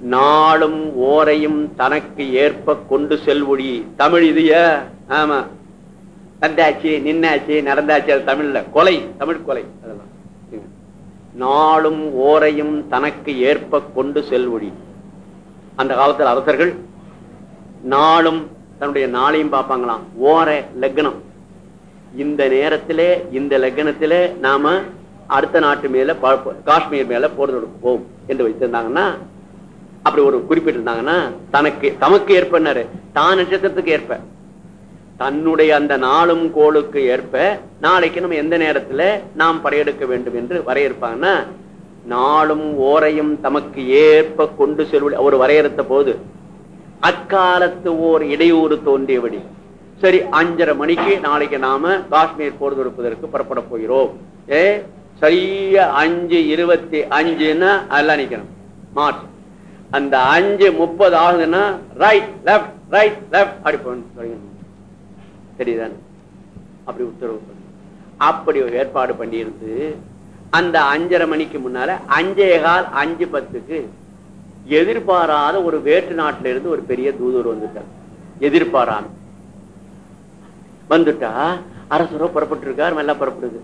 நாளும் ஓரையும் தனக்கு ஏற்ப கொண்டு செல்வொடி தமிழ் இதுய ஆமா. வந்தாச்சு நின்னாச்சு நடந்தாச்சு அது தமிழ்ல. கொலை தமிழ் கொலை அதெல்லாம். நாளும் ஓரையும் தனக்கு ஏற்ப கொண்டு செல்வொழி. அந்த காலத்தில் அரசர்கள் நாளும் தன்னுடைய நாளையும் பார்ப்பாங்களாம். ஓர லக்னம். இந்த நேரத்திலே இந்த லக்னத்திலே நாம அடுத்த நாட்டு மேல காஷ்மீர் மேல போர் தொடுப்போம் என்று வைத்திருந்தாங்கன்னா அப்படி ஒரு குறிப்பிட்டிருந்தாங்கன்னா தனக்கு தமக்கு ஏற்பனாரு தான் நட்சத்திரத்துக்கு ஏற்ப. தன்னுடைய அந்த நாளும் கோளுக்கு ஏற்ப நாளைக்கு நம்ம எந்த நேரத்துல நாம் படையெடுக்க வேண்டும் என்று வரையறுப்பாங்கன்னா நாளும் ஓரையும் தமக்கு ஏற்ப கொண்டு செல்வ அவர் வரையறுத்த போது அக்காலத்து ஓர் இடையூறு தோன்றியபடி சரி அஞ்சரை மணிக்கு நாளைக்கு நாம காஷ்மீர் போர் தொடுப்பதற்கு புறப்பட போகிறோம். ஏ சரியா அஞ்சு இருபத்தி அஞ்சுன்னா அதெல்லாம் நிக்கணும். மார்ச். அந்த அஞ்சு முப்பது ஆகுதுன்னா ரைட் லெப்ட் ரைட் லெப்ட் அப்படி போகணும் சரிதான். அப்படி உத்தரவு அப்படி ஒரு ஏற்பாடு பண்ணியிருந்து அந்த அஞ்சரை மணிக்கு முன்னால அஞ்சே கால் அஞ்சு பத்துக்கு எதிர்பாராத ஒரு வேற்று நாட்டில இருந்து ஒரு பெரிய தூதர் வந்துட்டார். எதிர்பாராம. வந்துட்டா அரசரோ புறப்பட்டு இருக்கார் நல்லா புறப்படுது.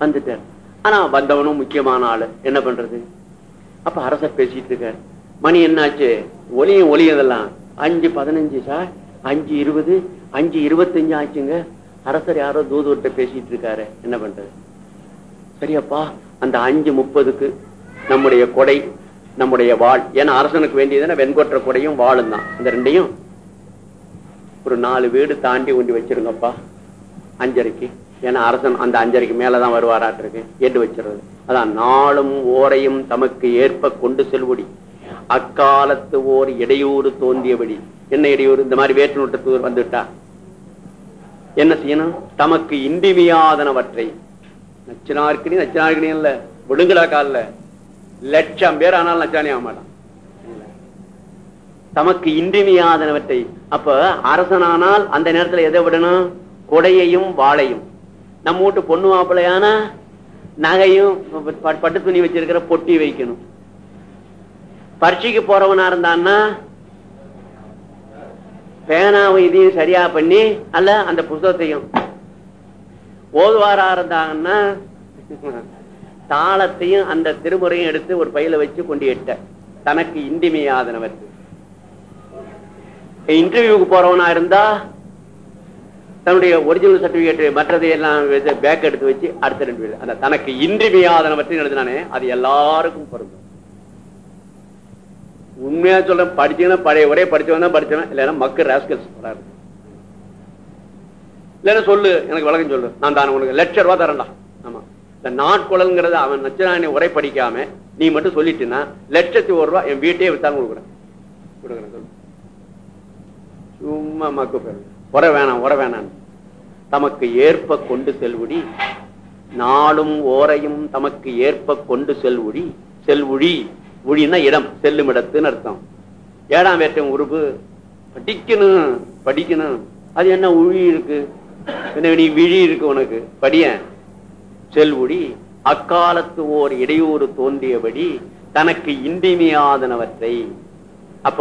வந்துட்டார். ஆனா வந்தவனும் முக்கியமான ஆளு. என்ன பண்றது? அப்ப அரசர் பேசிட்டு இருக்கார். மணி என்னாச்சு? ஒலியும் ஒலியும் இதெல்லாம். அஞ்சு பதினஞ்சு சார் அஞ்சு இருபது அஞ்சு இருபத்தஞ்சு ஆச்சுங்க. அரசர் யாரோ தூதுவர்கிட்ட பேசிட்டு இருக்காரு. என்ன பண்றது? சரியாப்பா அந்த அஞ்சு முப்பதுக்கு நம்முடைய கொடை நம்முடைய வாழ் ஏன்னா அரசனுக்கு வேண்டியதுன்னா வெண்கொற்ற கொடையும் வாழும் தான். இந்த ரெண்டையும் ஒரு நாலு வீடு தாண்டி கொண்டு வச்சிருங்கப்பா. அஞ்சரைக்கு. ஏன்னா அரசன் அந்த அஞ்சரைக்கு மேலதான் வருவாராட்டிருக்கு. எட்டு வச்சிருது அதான் நாளும் ஓரையும் தமக்கு ஏற்ப கொண்டு செல்வடி. அக்காலத்து ஓர் இடையூறு தோன்றியபடி. என்ன இடையூறு? இந்த மாதிரி வேற்று நோட்டத்தூர் வந்துட்டா. என்ன செய்யணும்? தமக்கு இன்றிமையாதனவற்றை. நச்சினார்க்கினி நச்சினார்க்கினி இல்ல விடுங்கடா கால்ல. லட்சம் பேர் ஆனாலும் நச்சானே ஆக மாட்டான். தமக்கு இன்றிமையாதனவற்றை. அப்ப அரசனானால் அந்த நேரத்துல எதை விடணும்? கொடையையும் வாழையும் நம்ம வீட்டு பொண்ணு மாப்பிள்ளையான நகையும் ப- பட்டு துணி வச்சிருக்கிற பொட்டி வைக்கணும். பரீட்சைக்கு போறவனா இருந்தான்னா பேனாவும் இதையும் சரியா பண்ணி அல்ல அந்த புஸ்தகத்தையும். ஓதுவாரா இருந்தாங்கன்னா தாளத்தையும் அந்த திருமுறையும் எடுத்து ஒரு பையில வச்சு கொண்டு எட்ட. தனக்கு இன்றிமையாதனவர். இன்டர்வியூக்கு போறவனா இருந்தா தன்னுடைய ஒரிஜினல் சர்டிபிகேட் மற்றதை எல்லாம் பேக் எடுத்து வச்சு அடுத்த ரெண்டு அந்த தனக்கு இன்றிமையாதனவற்றையும் எழுதினானே அது எல்லாருக்கும் பொருந்தும். உண்மையா சொல்றேன் படிச்சீங்கன்னா பழைய ஒரே படிச்சவன் தான் படிச்சவன் இல்லைன்னா மக்கள் ராஸ்கல்ஸ் வராது. இல்லைன்னா சொல்லு எனக்கு விளக்கம் சொல்லு. நான் தான் உனக்கு லட்ச ரூபா தரேன்டா. ஆமா. இந்த நாட்குழல்ங்கிறது அவன் நச்சனானி உரை படிக்காம நீ மட்டும் சொல்லிட்டீன்னா லட்சத்தி ஒரு ரூபா என் வீட்டையே வித்தாங்க கொடுக்குறேன். கொடுக்குறேன் சொல்லு. சும்மா மக்கு பேரு. உர வேணாம் உர வேணாம். தமக்கு ஏற்ப கொண்டு செல்வுடி. நாளும் ஓரையும் தமக்கு ஏற்ப கொண்டு செல்வுடி. செல்வுடி. உழின்னா இடம் செல்லும் இடத்துன்னு அர்த்தம். ஏழாம் வேற்றம் உறுப்பு படிக்கணும் படிக்கணும். அது என்ன உழி இருக்கு? என்ன நீ விழி இருக்கு உனக்கு? படியன் செல்வொடி அக்காலத்து ஓர் இடையூறு தோன்றியபடி தனக்கு இன்றிமையாதனவற்றை. அப்ப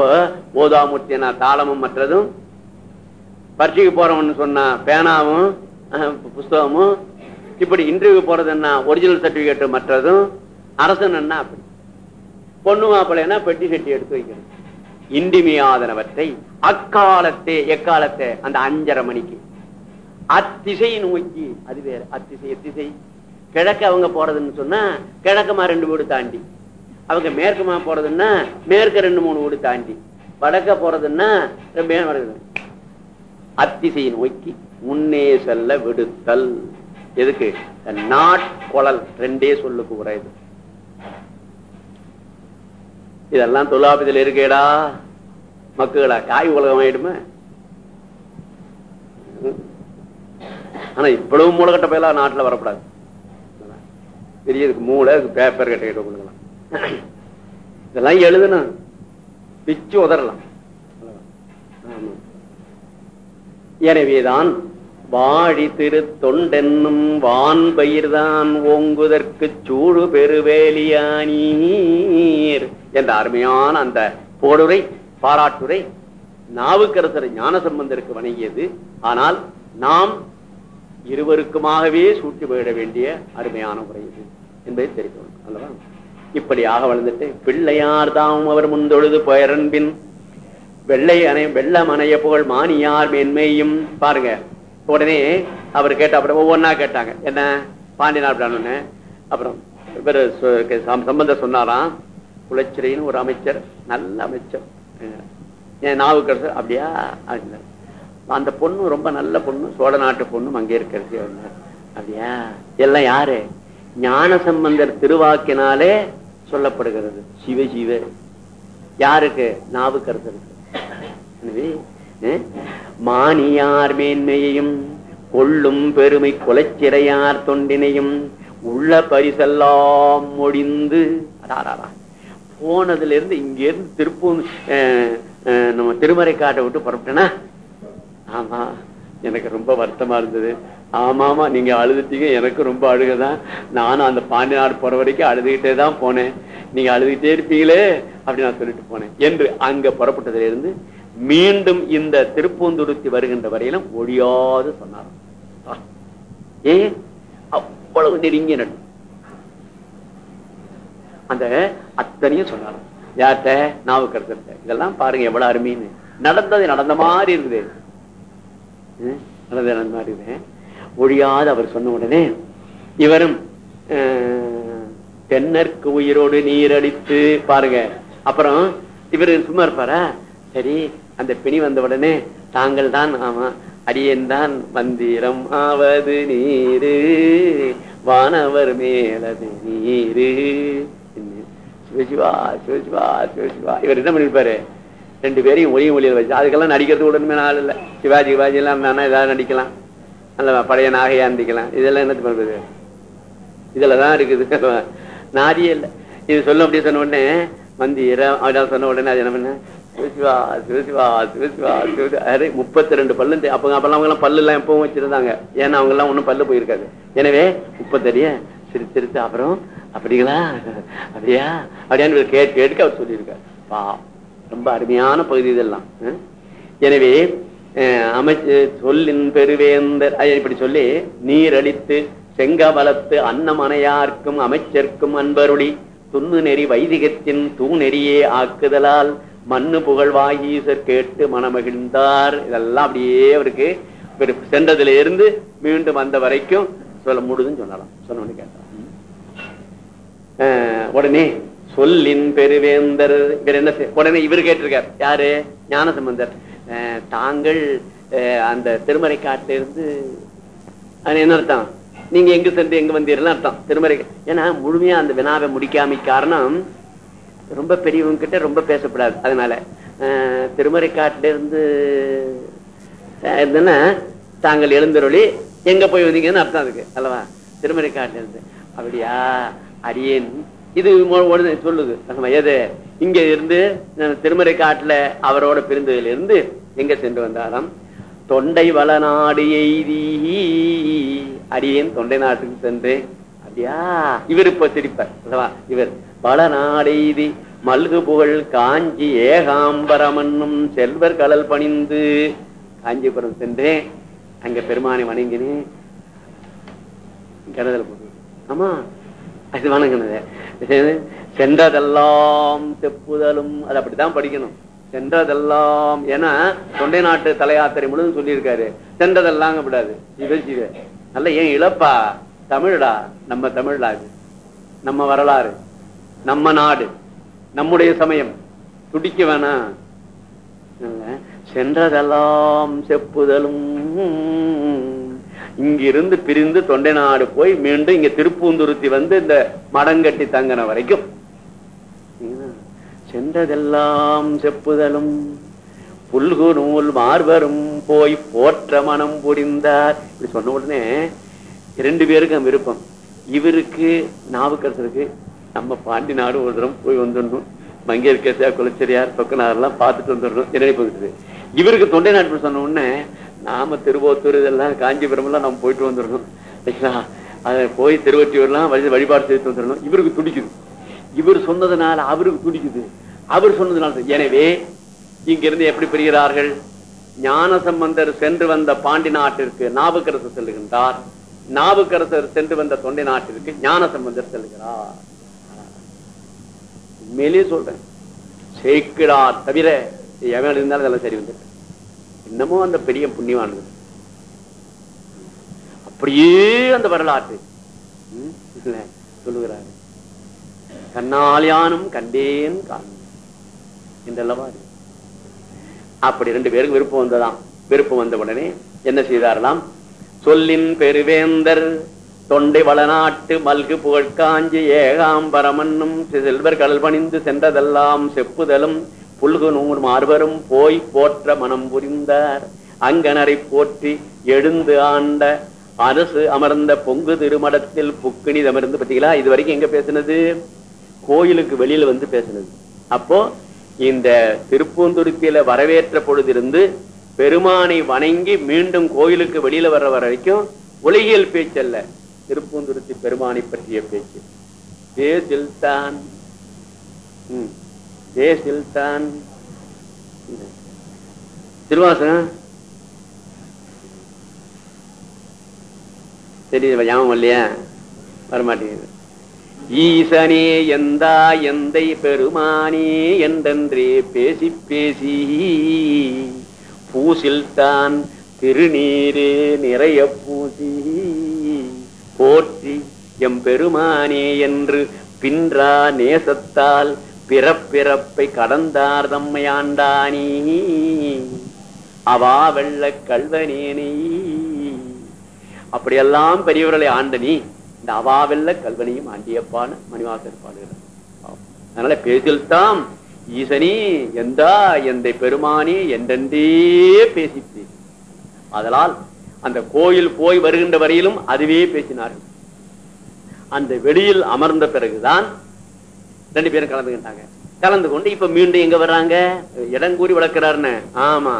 என்ன தாளமும் மற்றதும் பரீட்சைக்கு போறவன் சொன்னா பேனாவும் அஹ், புஸ்தகமும் இப்படி இன்டர்வியூ போறது என்ன ஒரிஜினல் சர்டிபிகேட் மற்றதும் அரசன் என்ன அப்படி. பொண்ணு மாப்பிள்ளைனா பெட்டி செட்டி எடுத்து வைக்கணும். இன்றிமையாதனவற்றை அக்காலத்தே எக்காலத்தை அந்த அஞ்சரை மணிக்கு. அத்திசை நோக்கி அது வேற அத்திசை எத்திசை. கிழக்கு அவங்க போறதுன்னு சொன்னா கிழக்குமா ரெண்டு வீடு தாண்டி. அவங்க மேற்குமா போறதுன்னா மேற்கு ரெண்டு மூணு வீடு தாண்டி. வடக்க போறதுன்னா மே- அத்திசை நோக்கி முன்னே செல்ல விடுத்தல். எதுக்கு? நாட்குழல் ரெண்டே சொல்லுக்கு உரையுது இதெல்லாம் தொல்லாபத்தில் இருக்கேடா. மக்களா காய் உலகம் ஆயிடுமே. ஆனா இவ்வளவு மூலகட்ட பயிலா நாட்டுல வரக்கூடாது பெரியதுக்கு மூளை பேப்பர் கட்ட கொடுக்கலாம். இதெல்லாம் எழுதணும். பிச்சு உதறலாம். எனவேதான் வாழி திரு தொண்டென்னும் வான் பயிர்தான் ஓங்குதற்கு சூடு பெருவேலியானீர் என்ற அருமையான அந்த போடுரை பாராட்டுரை நாவுக்கரசர் ஞானசம்பந்தருக்கு வணங்கியது. ஆனால் நாம் இருவருக்குமாகவே சூட்டி போயிட வேண்டிய அருமையான உரை இது என்பதை தெரிவிக்கணும் அல்லவா? இப்படியாக வளர்ந்துட்டு பிள்ளையார் தாம் அவர் முந்தொழுது பெயரன்பின் வெள்ளை அணை வெள்ளம் அணைய புகழ் மானியார் மேன்மையும் பாருங்க உடனே அவர் கேட்ட அப்புறம் ஒவ்வொன்னா கேட்டாங்க. என்ன? பாண்டியனா பிரான்னு அப்புறம் இவர் சம்பந்த சம்- சொன்னாராம் குலச்சிறைன்னு ஒரு அமைச்சர் நல்ல அமைச்சர். என் நாவுக்கரசு அப்படியா? அப்படின்னாரு. அந்த பொண்ணு ரொம்ப நல்ல பொண்ணு சோழ நாட்டு பொண்ணு அங்கே இருக்கிறது. அப்படியா? எல்லாம் யாரு? ஞான சம்பந்தர் திருவாக்கினாலே சொல்லப்படுகிறது. சிவ சிவ. யாருக்கு? நாவுக்கரசருக்கு. எனவே மானியார் மேன்மையையும் கொள்ளும் பெருமை கொலைச்சிறையார் தொண்டினையும் உள்ள பரிசெல்லாம் முடிந்து போனதுல இருந்து இங்க இருந்து திருப்பூர் அஹ், அஹ், நம்ம திருமறை காட்டை விட்டு புறப்பட்டேனா? ஆமா எனக்கு ரொம்ப வருத்தமா இருந்தது. ஆமாமா நீங்க அழுதுட்டீங்க எனக்கு ரொம்ப அழுகதான். நானும் அந்த பாண்டிநாடு போற வரைக்கும் அழுதுகிட்டே தான் போனேன். நீங்க அழுதுகிட்டே இருப்பீங்களே அப்படின்னு நான் சொல்லிட்டு போனேன். என்று அங்க புறப்பட்டதுல இருந்து மீண்டும் இந்த திருப்பூந்துடுத்தி வருகின்ற வரையிலும் ஒழியாது சொன்னார். ஏ? அவ்வளவு நெருங்கிய நட்பு அந்த அத்தனையும் சொன்னாராம் யார்கிட்ட? நாவுக்கரசர்கிட்ட. இதெல்லாம் பாருங்க எவ்வளவு அருமைன்னு. நடந்தது நடந்த மாதிரி இருக்குது. நடந்தது நடந்த மாதிரி இருக்குது. ஒழியாது அவர் சொன்ன உடனே இவரும் தென்னற்கு உயிரோடு நீரடித்து பாருங்க. அப்புறம் இவரு சும்மா இருப்பாரா? சரி அந்த பிணி வந்த உடனே தாங்கள் தான் ஆமா அடியேன்தான் மந்திரம் ஆவது நீரு வானவர் மேலது நீரு. சிவசிவா சிவசிவா சிவசிவா இவர் என்ன பண்ணிருப்பாரு? ரெண்டு பேரையும் ஒளியும் ஒளியில் வச்சு அதுக்கெல்லாம் நடிக்கிறது உடனே ஆள் இல்லை. சிவாஜி சிவாஜி எல்லாம் வேணா ஏதாவது நடிக்கலாம். நல்ல பழைய நாகையா நடிக்கலாம் இதெல்லாம் என்ன பண்றது? இதுலதான் இருக்குது. நாரியே இல்லை. இது சொல்ல அப்படியே சொன்ன உடனே மந்திரம் அவரால் சொன்ன உடனே அது என்ன பண்ண? சிவசிவா சிவசிவா சிவசிவா முப்பத்தி ரெண்டு பல்லு அப்ப அப்பெல்லாம் அவங்க எல்லாம் பல்லு எல்லாம் எப்பவும் வச்சிருந்தாங்க. ஏன்னா அவங்க எல்லாம் ஒண்ணும் பல்லு போயிருக்காது. எனவே முப்பத்தடிய சிரித்து சிரித்து அப்புறம் அப்படிங்களா? அப்படியா? அப்படியான்னு கேட்டு கேட்டு அவர் சொல்லியிருக்காரு. பா ரொம்ப அருமையான பகுதி இதெல்லாம். எனவே அமைச்சு சொல்லின் பெருவேந்தர். இப்படி சொல்லி நீர் அளித்து செங்கவலத்து அன்னமனையார்க்கும் அமைச்சர்க்கும் அன்பருளி துண்ணு நெறி வைதிகத்தின் தூநெறியே ஆக்குதலால் மண்ணு புகழ்வாகீசர் கேட்டு மனமகிழ்ந்தார். இதெல்லாம் அப்படியே அவருக்கு சென்றதுல இருந்து மீண்டும் வந்த வரைக்கும் சொல்ல முடியுதுன்னு சொல்லலாம். சொன்ன கேட்டான். உடனே சொல்லின் பெருவேந்தர் இவர் என்ன உடனே இவர் கேட்டிருக்கார். யாரு? ஞானசம்பந்தர். அஹ் தாங்கள் அஹ் அந்த திருமறை காட்டிலிருந்து என்ன அர்த்தம்? நீங்க எங்க சென்று எங்க வந்தீர்கள் அர்த்தம். திருமறை ஏன்னா முழுமையா அந்த வினாவை முடிக்காம காரணம் ரொம்ப பெரியவங்க கிட்ட ரொம்ப பேசப்படாது. அதனால அஹ் திருமறை இருந்து இருந்ததுன்னா தாங்கள் எழுந்தருளி எங்க போய் வந்தீங்கன்னு அர்த்தம் அதுக்கு அல்லவா? திருமறை இருந்து அப்படியா? அரியன் இது சொல்லுது. எது? இங்க இருந்து திருமறை காட்டுல அவரோட பிரிந்ததுல இருந்து எங்க சென்று வந்தாராம்? தொண்டை வள நாடு எய்தி அரியன் தொண்டை நாட்டுக்கு சென்று அப்படியா இவர் இப்ப சிரிப்பார் அல்லவா? இவர் பல நாடெய்தி மல்கு புகழ் காஞ்சி ஏகாம்பரமன்னும் செல்வர் கடல் பணிந்து. காஞ்சிபுரம் சென்றேன் அங்க பெருமானை வணங்கினேன். கருதல் ஆமா அது வணங்கினது. சென்றதெல்லாம் செப்புதலும் அது அப்படித்தான் படிக்கணும். சென்றதெல்லாம் ஏன்னா தொண்டை நாட்டு தலையாத்திரை முழுதும் சொல்லியிருக்காரு. சென்றதெல்லாம் கூடாது சிவ நல்ல ஏன் இழப்பா? தமிழடா நம்ம தமிழ்டா இது நம்ம வரலாறு நம்ம நாடு நம்முடைய சமயம். துடிக்க வேணாம் சென்றதெல்லாம் செப்புதலும். இங்கிருந்து பிரிந்து தொண்டை நாடு போய் மீண்டும் இங்க திருப்பூந்துருத்தி வந்து இந்த மடங்கட்டி தங்கின வரைக்கும். சென்றதெல்லாம் செப்புதலும். புல்கு நூல் மார்பரும் போய் போற்ற மனம் புரிந்தார். இப்படி சொன்ன உடனே ரெண்டு பேருக்கும் விருப்பம் இவருக்கு நாவுக்கரசருக்கு நம்ம பாண்டி நாடு ஒரு தரம் போய் வந்துடணும். மங்கேற்கேசியா குலச்சரியார் சொக்கனார் எல்லாம் பார்த்துட்டு வந்துடணும். நினைப்பு இவருக்கு தொண்டை நாட்டு சொன்ன உடனே நாம திருவோத்தூர் இதெல்லாம் காஞ்சிபுரம் எல்லாம் நம்ம போயிட்டு வந்துடணும். அதை போய் திருவொற்றியூர்லாம் வழி வழிபாடு செய்து வந்துடணும். இவருக்கு துடிக்குது. இவர் சொன்னதுனால அவருக்கு துடிக்குது. அவர் சொன்னதுனால எனவே இங்கிருந்து எப்படி பெறுகிறார்கள் ஞான சம்பந்தர் சென்று வந்த பாண்டி நாட்டிற்கு நாவுக்கரசு செல்லுகின்றார். நாவுக்கரசர் சென்று வந்த தொண்டை நாட்டிற்கு ஞான சம்பந்தர் செல்கிறார். உண்மையிலேயே சொல்றேன். சேக்கிடார் தவிர எவன் இருந்தாலும் அதெல்லாம் சரி வந்துட்டு. இன்னமும் அந்த பெரிய புண்ணியமானது. அப்படியே அந்த வரலாற்று. சொல்லுகிறாரு. கண்ணாலியானும் கண்டேன் காணும். என்றல்லவா அப்படி ரெண்டு பேருக்கு விருப்பம் வந்ததாம். விருப்பம் வந்த உடனே என்ன செய்தாரலாம் சொல்லின் பெருவேந்தர் தொண்டை வளநாட்டு மல்கு புகழ்காஞ்சி ஏகாம்பரமன்னும் செல்வர் கடல் பணிந்து சென்றதெல்லாம் செப்புதலும் புல்கு நூறு மார்பரும் போய் போற்ற மனம் புரிந்தார். அங்கனரை போற்றி எழுந்து ஆண்ட அரசு அமர்ந்த பொங்கு திருமடத்தில் புக்கினி அமர்ந்து பார்த்தீங்களா? இது வரைக்கும் எங்க பேசுனது? கோயிலுக்கு வெளியில வந்து பேசுனது. அப்போ இந்த திருப்பூந்துருத்தியில வரவேற்ற பொழுதிருந்து பெருமானை வணங்கி மீண்டும் கோயிலுக்கு வெளியில வர்ற வரைக்கும் ஒளியியல் பேச்சல்ல. திருப்பூந்துருத்தி பெருமானை பற்றிய பேச்சு. பேசில்தான் ம், பேசில்தான் திருவாசகம். சரி ஞாபகம் இல்லையா வரமாட்டேங்குது. ஈசனே எந்தா எந்தை பெருமானே என்றென்றே பேசி பேசி. பூசில் தான் திருநீரே நிறைய பூசி. போற்றி எம் பெருமானே என்று பின்றா நேசத்தால் பிறப்பிறப்பை கடந்தார் தம்மையாண்டானே அவா வெள்ள கல்வனேனே. அப்படியெல்லாம் பெரியவர்களை ஆண்ட நீ இந்த அவாவெல்ல கல்வனையும் ஆண்டியப்பான மணிவாசர் பாடுகிறார். அதனால பேசில்தாம் ஈசனி எந்தா எந்த பெருமானி என்றென்றே பேசி பேசி அதனால் அந்த கோயில் போய் வருகின்ற வரையிலும் அதுவே பேசினார்கள். அந்த வெளியில் அமர்ந்த பிறகுதான் ரெண்டு பேரும் கலந்துகிட்டாங்க. கலந்து கொண்டு இப்ப மீண்டும் எங்க வர்றாங்க? இடங்கூறி வளர்க்கிறாருன்னு. ஆமா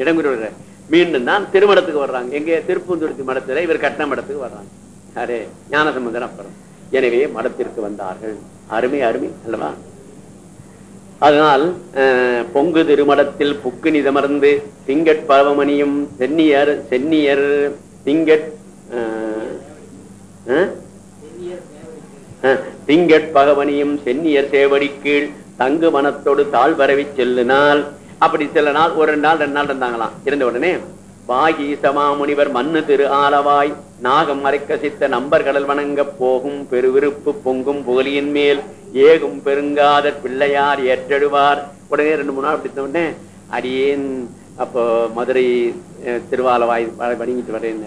இடங்கூறி வளர்க்க மீண்டும் தான் திருமணத்துக்கு வர்றாங்க. எங்க? திருப்பூந்துருத்தி மடத்துல இவர் கட்டின மடத்துக்கு வர்றாங்க. அரே ஞானசம்பந்தன் அப்புறம். எனவே மடத்திற்கு வந்தார்கள். அருமை அருமை அல்லவா? அதனால் பொங்கு திருமடத்தில் புக்கு நிதமர்ந்து திங்கட் பரவமணியும் சென்னியர் சென்னியர் திங்கட் திங்கட் பகவனியும் சென்னியர் சேவடி கீழ் தங்கு மனத்தோடு தாழ் பரவி செல்லினால் அப்படி சில நாள் ஒரு ரெண்டு நாள் ரெண்டு நாள் இருந்தாங்களாம் இருந்த உடனே பாகி சமாமுனிவர் மண்ணு திரு ஆலவாய் நாகம் மறைக்கசித்த நம்பர் கடல் வணங்க போகும் பெருவிருப்பு பொங்கும் புகழியின் மேல் ஏகும் பெருங்காத பிள்ளையார் ஏற்றெடுவார் உடனே ரெண்டு மூணு நாள் அப்படி உடனே அடியேன் அப்போ மதுரை திருவாலவாய் வணங்கிட்டு வரேன்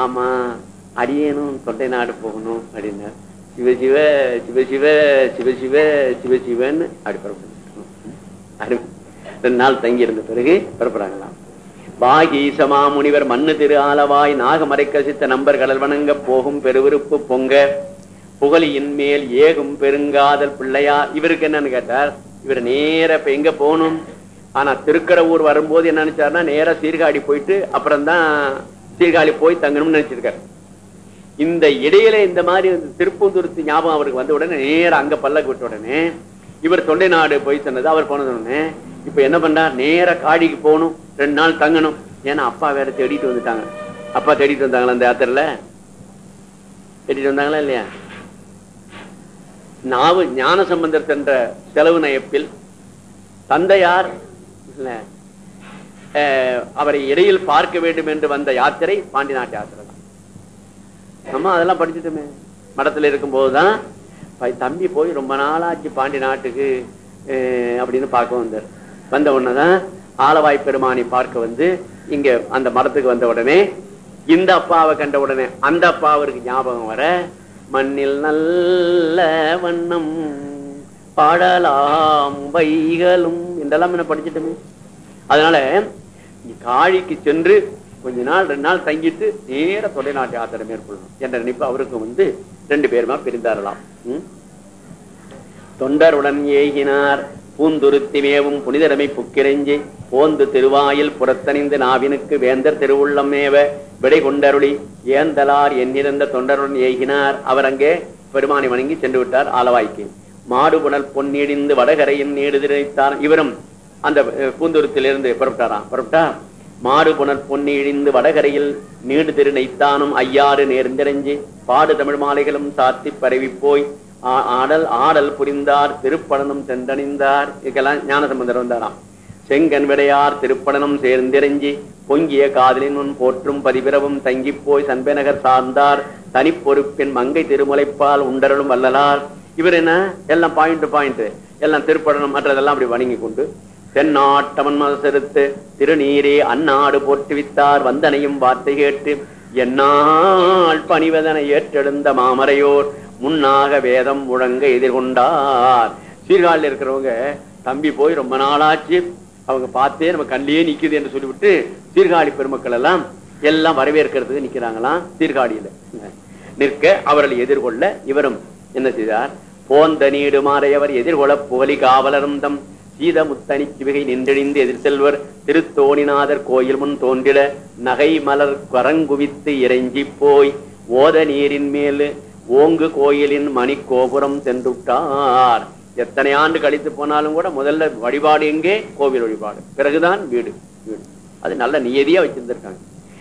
ஆமா அடியேனும் தொண்டை நாடு போகணும் அப்படின்னார். சிவசிவ சிவசிவ சிவசிவ சிவசிவன்னு அப்படி புறப்பட்டு. ரெண்டு நாள் தங்கி இருந்த பிறகு புறப்படுறாங்களாம் பாகி சமாமுனிவர் மண்ணு திரு ஆலவாய் நாகமரை கசித்த நம்பர் கடல் வணங்க போகும் பெருவிருப்பு பொங்க புகழியின் மேல் ஏகும் பெருங்காதல் பிள்ளையா இவருக்கு என்னன்னு கேட்டார். இவர் நேர இப்ப எங்க போகணும்? ஆனா திருக்கடவுர் வரும்போது என்ன நினைச்சாருன்னா நேரா சீர்காழி போயிட்டு அப்புறம் தான் சீர்காழி போய் தங்கணும்னு நினைச்சிருக்காரு. இந்த இடையில இந்த மாதிரி திருப்பூந்துருத்தி ஞாபகம் அவருக்கு வந்த உடனே நேரா அங்க பல்லக்கு விட்ட உடனே இவர் தொண்டை நாடு போய் சொன்னது அவர் போனது உடனே இப்ப என்ன பண்றா நேரா காடிக்கு போகணும் ரெண்டு நாள் தங்கணும். ஏன்னா அப்பா வேற தேடிட்டு வந்துட்டாங்க. அப்பா தேடிட்டு வந்தாங்களா அந்த யாத்திரையில? தேடிட்டு வந்தாங்களா இல்லையா? நாவு ஞான சம்பந்தர் சென்ற செலவு நயப்பில் தந்தையார் இல்ல, அஹ், அவரை இடையில் பார்க்க வேண்டும் என்று வந்த யாத்திரை பாண்டி நாட்டு யாத்திரை தான். நம்ம அதெல்லாம் படிச்சுட்டுமே. மடத்துல இருக்கும் போதுதான் பை- தம்பி போய் ரொம்ப நாளாச்சு பாண்டி நாட்டுக்கு அஹ், அப்படின்னு பார்க்க வந்தார். வந்த உடனேதான் ஆலவாய் பெருமானை பார்க்க வந்து இங்க அந்த மரத்துக்கு வந்த உடனே இந்த அப்பாவை கண்ட உடனே அந்த அப்பா அவருக்கு ஞாபகம் வர மண்ணில் நல்ல வண்ணம் பாடலாம் வைகளும். என்றெல்லாம் என்ன படிச்சுட்டுமே. அதனால காழிக்கு சென்று கொஞ்ச நாள் ரெண்டு நாள் தங்கிட்டு நேர தொலைநாட்டு யாத்திரை மேற்கொள்ளணும் என்ற நினைப்பு அவருக்கு வந்து ரெண்டு பேருமா பிரிந்தாரலாம். தொண்டருடன் ஏகினார். பூந்துருத்தி மேவும் புனிதரமை புக்கிரஞ்சி. போந்து திருவாயில் புறத்தணிந்து நாவினுக்கு வேந்தர் திருவுள்ளம் மேவ. விடை கொண்டருளி ஏந்தலார் எண்ணிறந்த தொண்டருடன் ஏகினார். அவர் அங்கே பெருமானை வணங்கி சென்று விட்டார் ஆலவாய்க்கு மாடுபுணல் பொன்னிடிந்து வடகரையின் நீடு திரைத்தார். இவரும் அந்த பூந்துருத்திலிருந்து புறப்பட்டாராம் புறப்பட்டா? மாடுபுணர் பொன்னி இழிந்து வடகரையில் நீடு திருநைத்தானும் ஐயாறு நேர்ந்திரஞ்சி. பாடு தமிழ் மாலைகளும் சாத்தி பரவி போய் ஆடல் ஆடல் புரிந்தார் திருப்படனும் சென்றணிந்தார். இதுக்கெல்லாம் ஞானசம்பந்தர் வந்தாராம். செங்கன் விடையார் திருப்படனும் சேர்ந்திரஞ்சி பொங்கிய காதலின் முன் போற்றும் பதிபிரவும் தங்கிப் போய் சண்பெனகர் சார்ந்தார். தனிப்பொறுப்பின் மங்கை திருமலைப்பால் உண்டரலும் வல்லலார் இவர் என்ன? எல்லாம் பாயிண்ட் பாயிண்ட் எல்லாம் திருப்படனம் மற்றதெல்லாம் அப்படி வணங்கி கொண்டு தென்னாட்டவன் மதசெருத்து திருநீரே அந்நாடு போற்றுவித்தார் வந்தனையும் வார்த்தை கேட்டு என்னால் பணிவதனை ஏற்றெழுந்த மாமரையோர். முன்னாக வேதம் முழங்க எதிர்கொண்டார். சீர்காழில் இருக்கிறவங்க தம்பி போய் ரொம்ப நாளாச்சு. அவங்க பார்த்தே நம்ம கண்ணிலேயே நிக்குது என்று சொல்லிவிட்டு சீர்காழி பெருமக்கள் எல்லாம் எல்லாம் வரவேற்கிறதுக்கு நிக்கிறாங்களாம் சீர்காழியில. நிற்க அவர்களை எதிர்கொள்ள இவரும் என்ன செய்தார்? போந்த நீடு மாறையவர் எதிர்கொள்ள புகழி காவலருந்தம். சீதமுத்தனி சிவகை நின்றெழிந்து எதிர் செல்வர் திருத்தோணிநாதர் கோயில் முன் தோன்றிட நகை மலர் கரங்குவித்து இறைஞ்சி போய். ஓத நீரின் மேல் ஓங்கு கோயிலின் மணி கோபுரம் சென்றுட்டார் எத்தனை ஆண்டு கழித்து போனாலும் கூட முதல்ல வழிபாடு எங்கே? கோவில் வழிபாடு. பிறகுதான் வீடு வீடு. அது நல்ல நியதியா வச்சிருந்திருக்காங்க.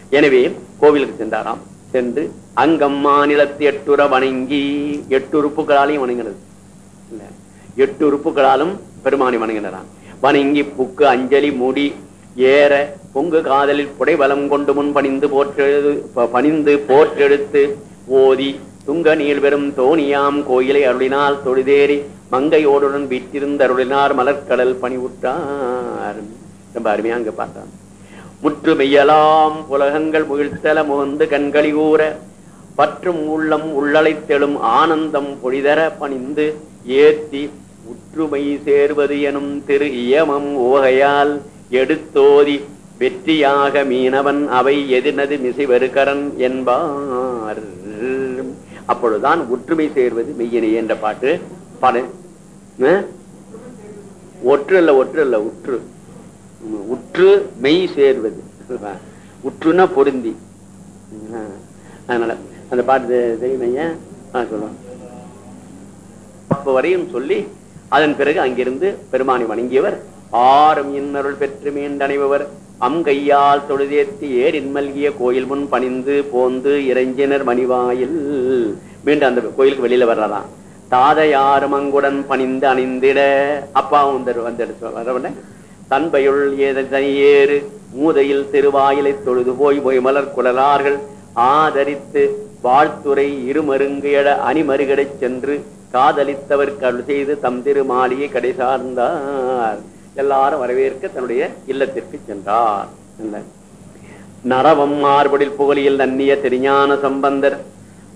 எனவே கோவிலுக்கு சென்றாராம். சென்று அங்கம் மாநிலத்து எட்டுற வணங்கி எட்டு உறுப்புகளாலையும் வணங்கினது. இல்ல எட்டு உறுப்புகளாலும் பெருமானி வணங்கினாராம். வணங்கி புக்கு அஞ்சலி மூடி ஏற பொங்கு காதலில் புடைவலம் கொண்டு முன் பணிந்து போற்றெழுது பணிந்து போற்றெடுத்து ஓதி துங்க நீள் பெறும் தோணியாம் கோயிலை அருளினால் தொழுதேறி மங்கையோடுடன் வீட்டிருந்த அருளினார் மலர்கடல் பணிவுற்றார். ரொம்ப அருமையா அங்க பார்த்தான் முற்று மெய்யலாம் புலகங்கள் முகிழ்த்தல முகந்து கண்களி கூற பற்றும் உள்ளம் உள்ளழைத்தெழும் ஆனந்தம் பொழிதர பணிந்து ஏத்தி உற்றுமை சேர்வது எனும் திரு இயமம் ஓகையால் எடுத்தோதி வெற்றியாக மீனவன் அவை எதினது மிசைவருகரன் என்பார். அப்பொழுதுதான் ஒற்றுமை சேர்வது மெய்யனே என்ற பாட்டு. பாடு. ஒற்று அல்ல ஒற்று அல்ல உற்று. உற்று மெய் சேர்வது. உற்றுன்னா பொருந்தி. அதனால அந்த பாட்டு தெரியுமையா சொல்லுவோம் அப்ப வரையும் சொல்லி அதன் பிறகு அங்கிருந்து பெருமானை வணங்கியவர் ஆறும் இன்னருள் பெற்று மீண்டணைபவர். அம் கையால் தொழுதேத்தி ஏரின் மல்கிய கோயில் முன் பணிந்து போந்து இறைஞ்சினர் மணிவாயில். மீண்டும் அந்த கோயிலுக்கு வெளியில வர்றாராம் தாதையாரும் அங்குடன் பணிந்து அணிந்திட. அப்பாவும் வந்து வந்து வரவன தன்பையுள் ஏறு மூதையில் திருவாயிலை தொழுது போய் போய் மலர் குழலார்கள். ஆதரித்து வாழ்த்துறை இருமருங்கு எழ அணிமருகடைச் சென்று காதலித்தவர்க்கு கல் செய்து தம் திரு மாளிகை கடை சார்ந்தார். எல்லாரும் வரவேற்க தன்னுடைய இல்லத்திற்கு சென்றார். நரவம் மார்படில் புகழியில் நன்னிய திருஞான சம்பந்தர்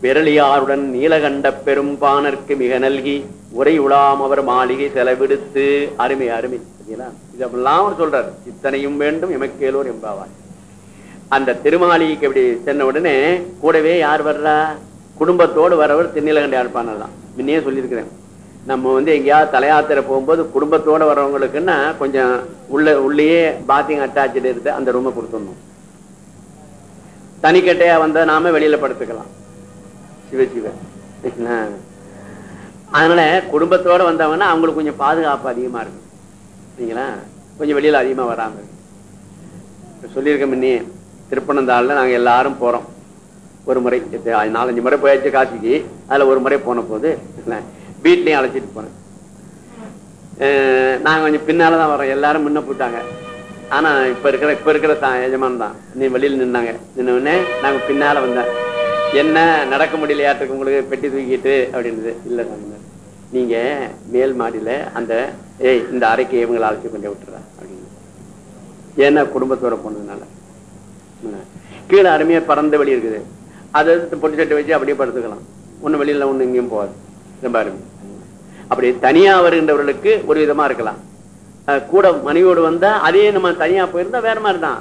விரலியாருடன் நீலகண்ட பெரும்பானர்க்கு மிக நல்கி உரை உலாம் அவர் மாளிகை செலவிடுத்து அருமை அருமை. இதெல்லாம் அவர் சொல்றாரு. இத்தனையும் வேண்டும் எமக்கேலோர் என்பாவார். அந்த திருமாளிகைக்கு அப்படி சென்ன உடனே கூடவே யார் வர்றா? குடும்பத்தோடு வரவர் திருநீலகண்ட யாழ்ப்பாணர் தான் முன்னே சொல்லியிருக்கிறேன். நம்ம வந்து எங்கேயாவது தலையாத்திரை போகும்போது குடும்பத்தோட வர்றவங்களுக்குன்னா கொஞ்சம் உள்ள உள்ளேயே பாத்திங் அட்டாச்சு இருந்து அந்த ரூமை கொடுத்துடணும். தனிக்கட்டையா வந்தா நாம வெளியில படுத்துக்கலாம். சிவ சிவ. அதனால குடும்பத்தோட வந்தவங்கன்னா அவங்களுக்கு கொஞ்சம் பாதுகாப்பு அதிகமா இருக்கும் சரிங்களா? கொஞ்சம் வெளியில அதிகமா வராம இருக்கும் சொல்லியிருக்க முன்னே திருப்பனந்தாள்ல நாங்க எல்லாரும் போறோம். ஒரு முறை நாலஞ்சு முறை போயாச்சு காசிக்கு. அதுல ஒரு முறை போன போது வீட்லையும் அழைச்சிட்டு போறேன். அஹ் நாங்க கொஞ்சம் பின்னாலதான் வரோம் எல்லாரும் முன்ன போட்டாங்க ஆனா இப்ப இருக்கிற இப்ப இருக்கிற தான் எஜமான் தான். நீ வெளியில நின்னாங்க. நின்ன உடனே நாங்க பின்னால வந்தேன். என்ன நடக்க முடியலையாட்டுக்கு உங்களுக்கு? பெட்டி தூக்கிட்டு அப்படின்றது இல்ல சொன்னார். நீங்க மேல் மாடியில அந்த ஏய் இந்த அறைக்கு இவங்களை அழைச்சி கொண்டு விட்டுறா அப்படின்னு ஏன்னா குடும்பத்தோட போனதுனால. கீழே அருமையா பறந்த வழி இருக்குது. அதை பொட்டி சட்டை வச்சு அப்படியே படுத்துக்கலாம். ஒண்ணு வெளியில ஒண்ணு இங்கேயும் போகாது. ரொம்ப அருமை. அப்படி தனியா வருகின்றவர்களுக்கு ஒரு விதமா இருக்கலாம். கூட மனைவியோடு வந்தா அதே நம்ம தனியா போயிருந்தா வேற மாதிரி தான்.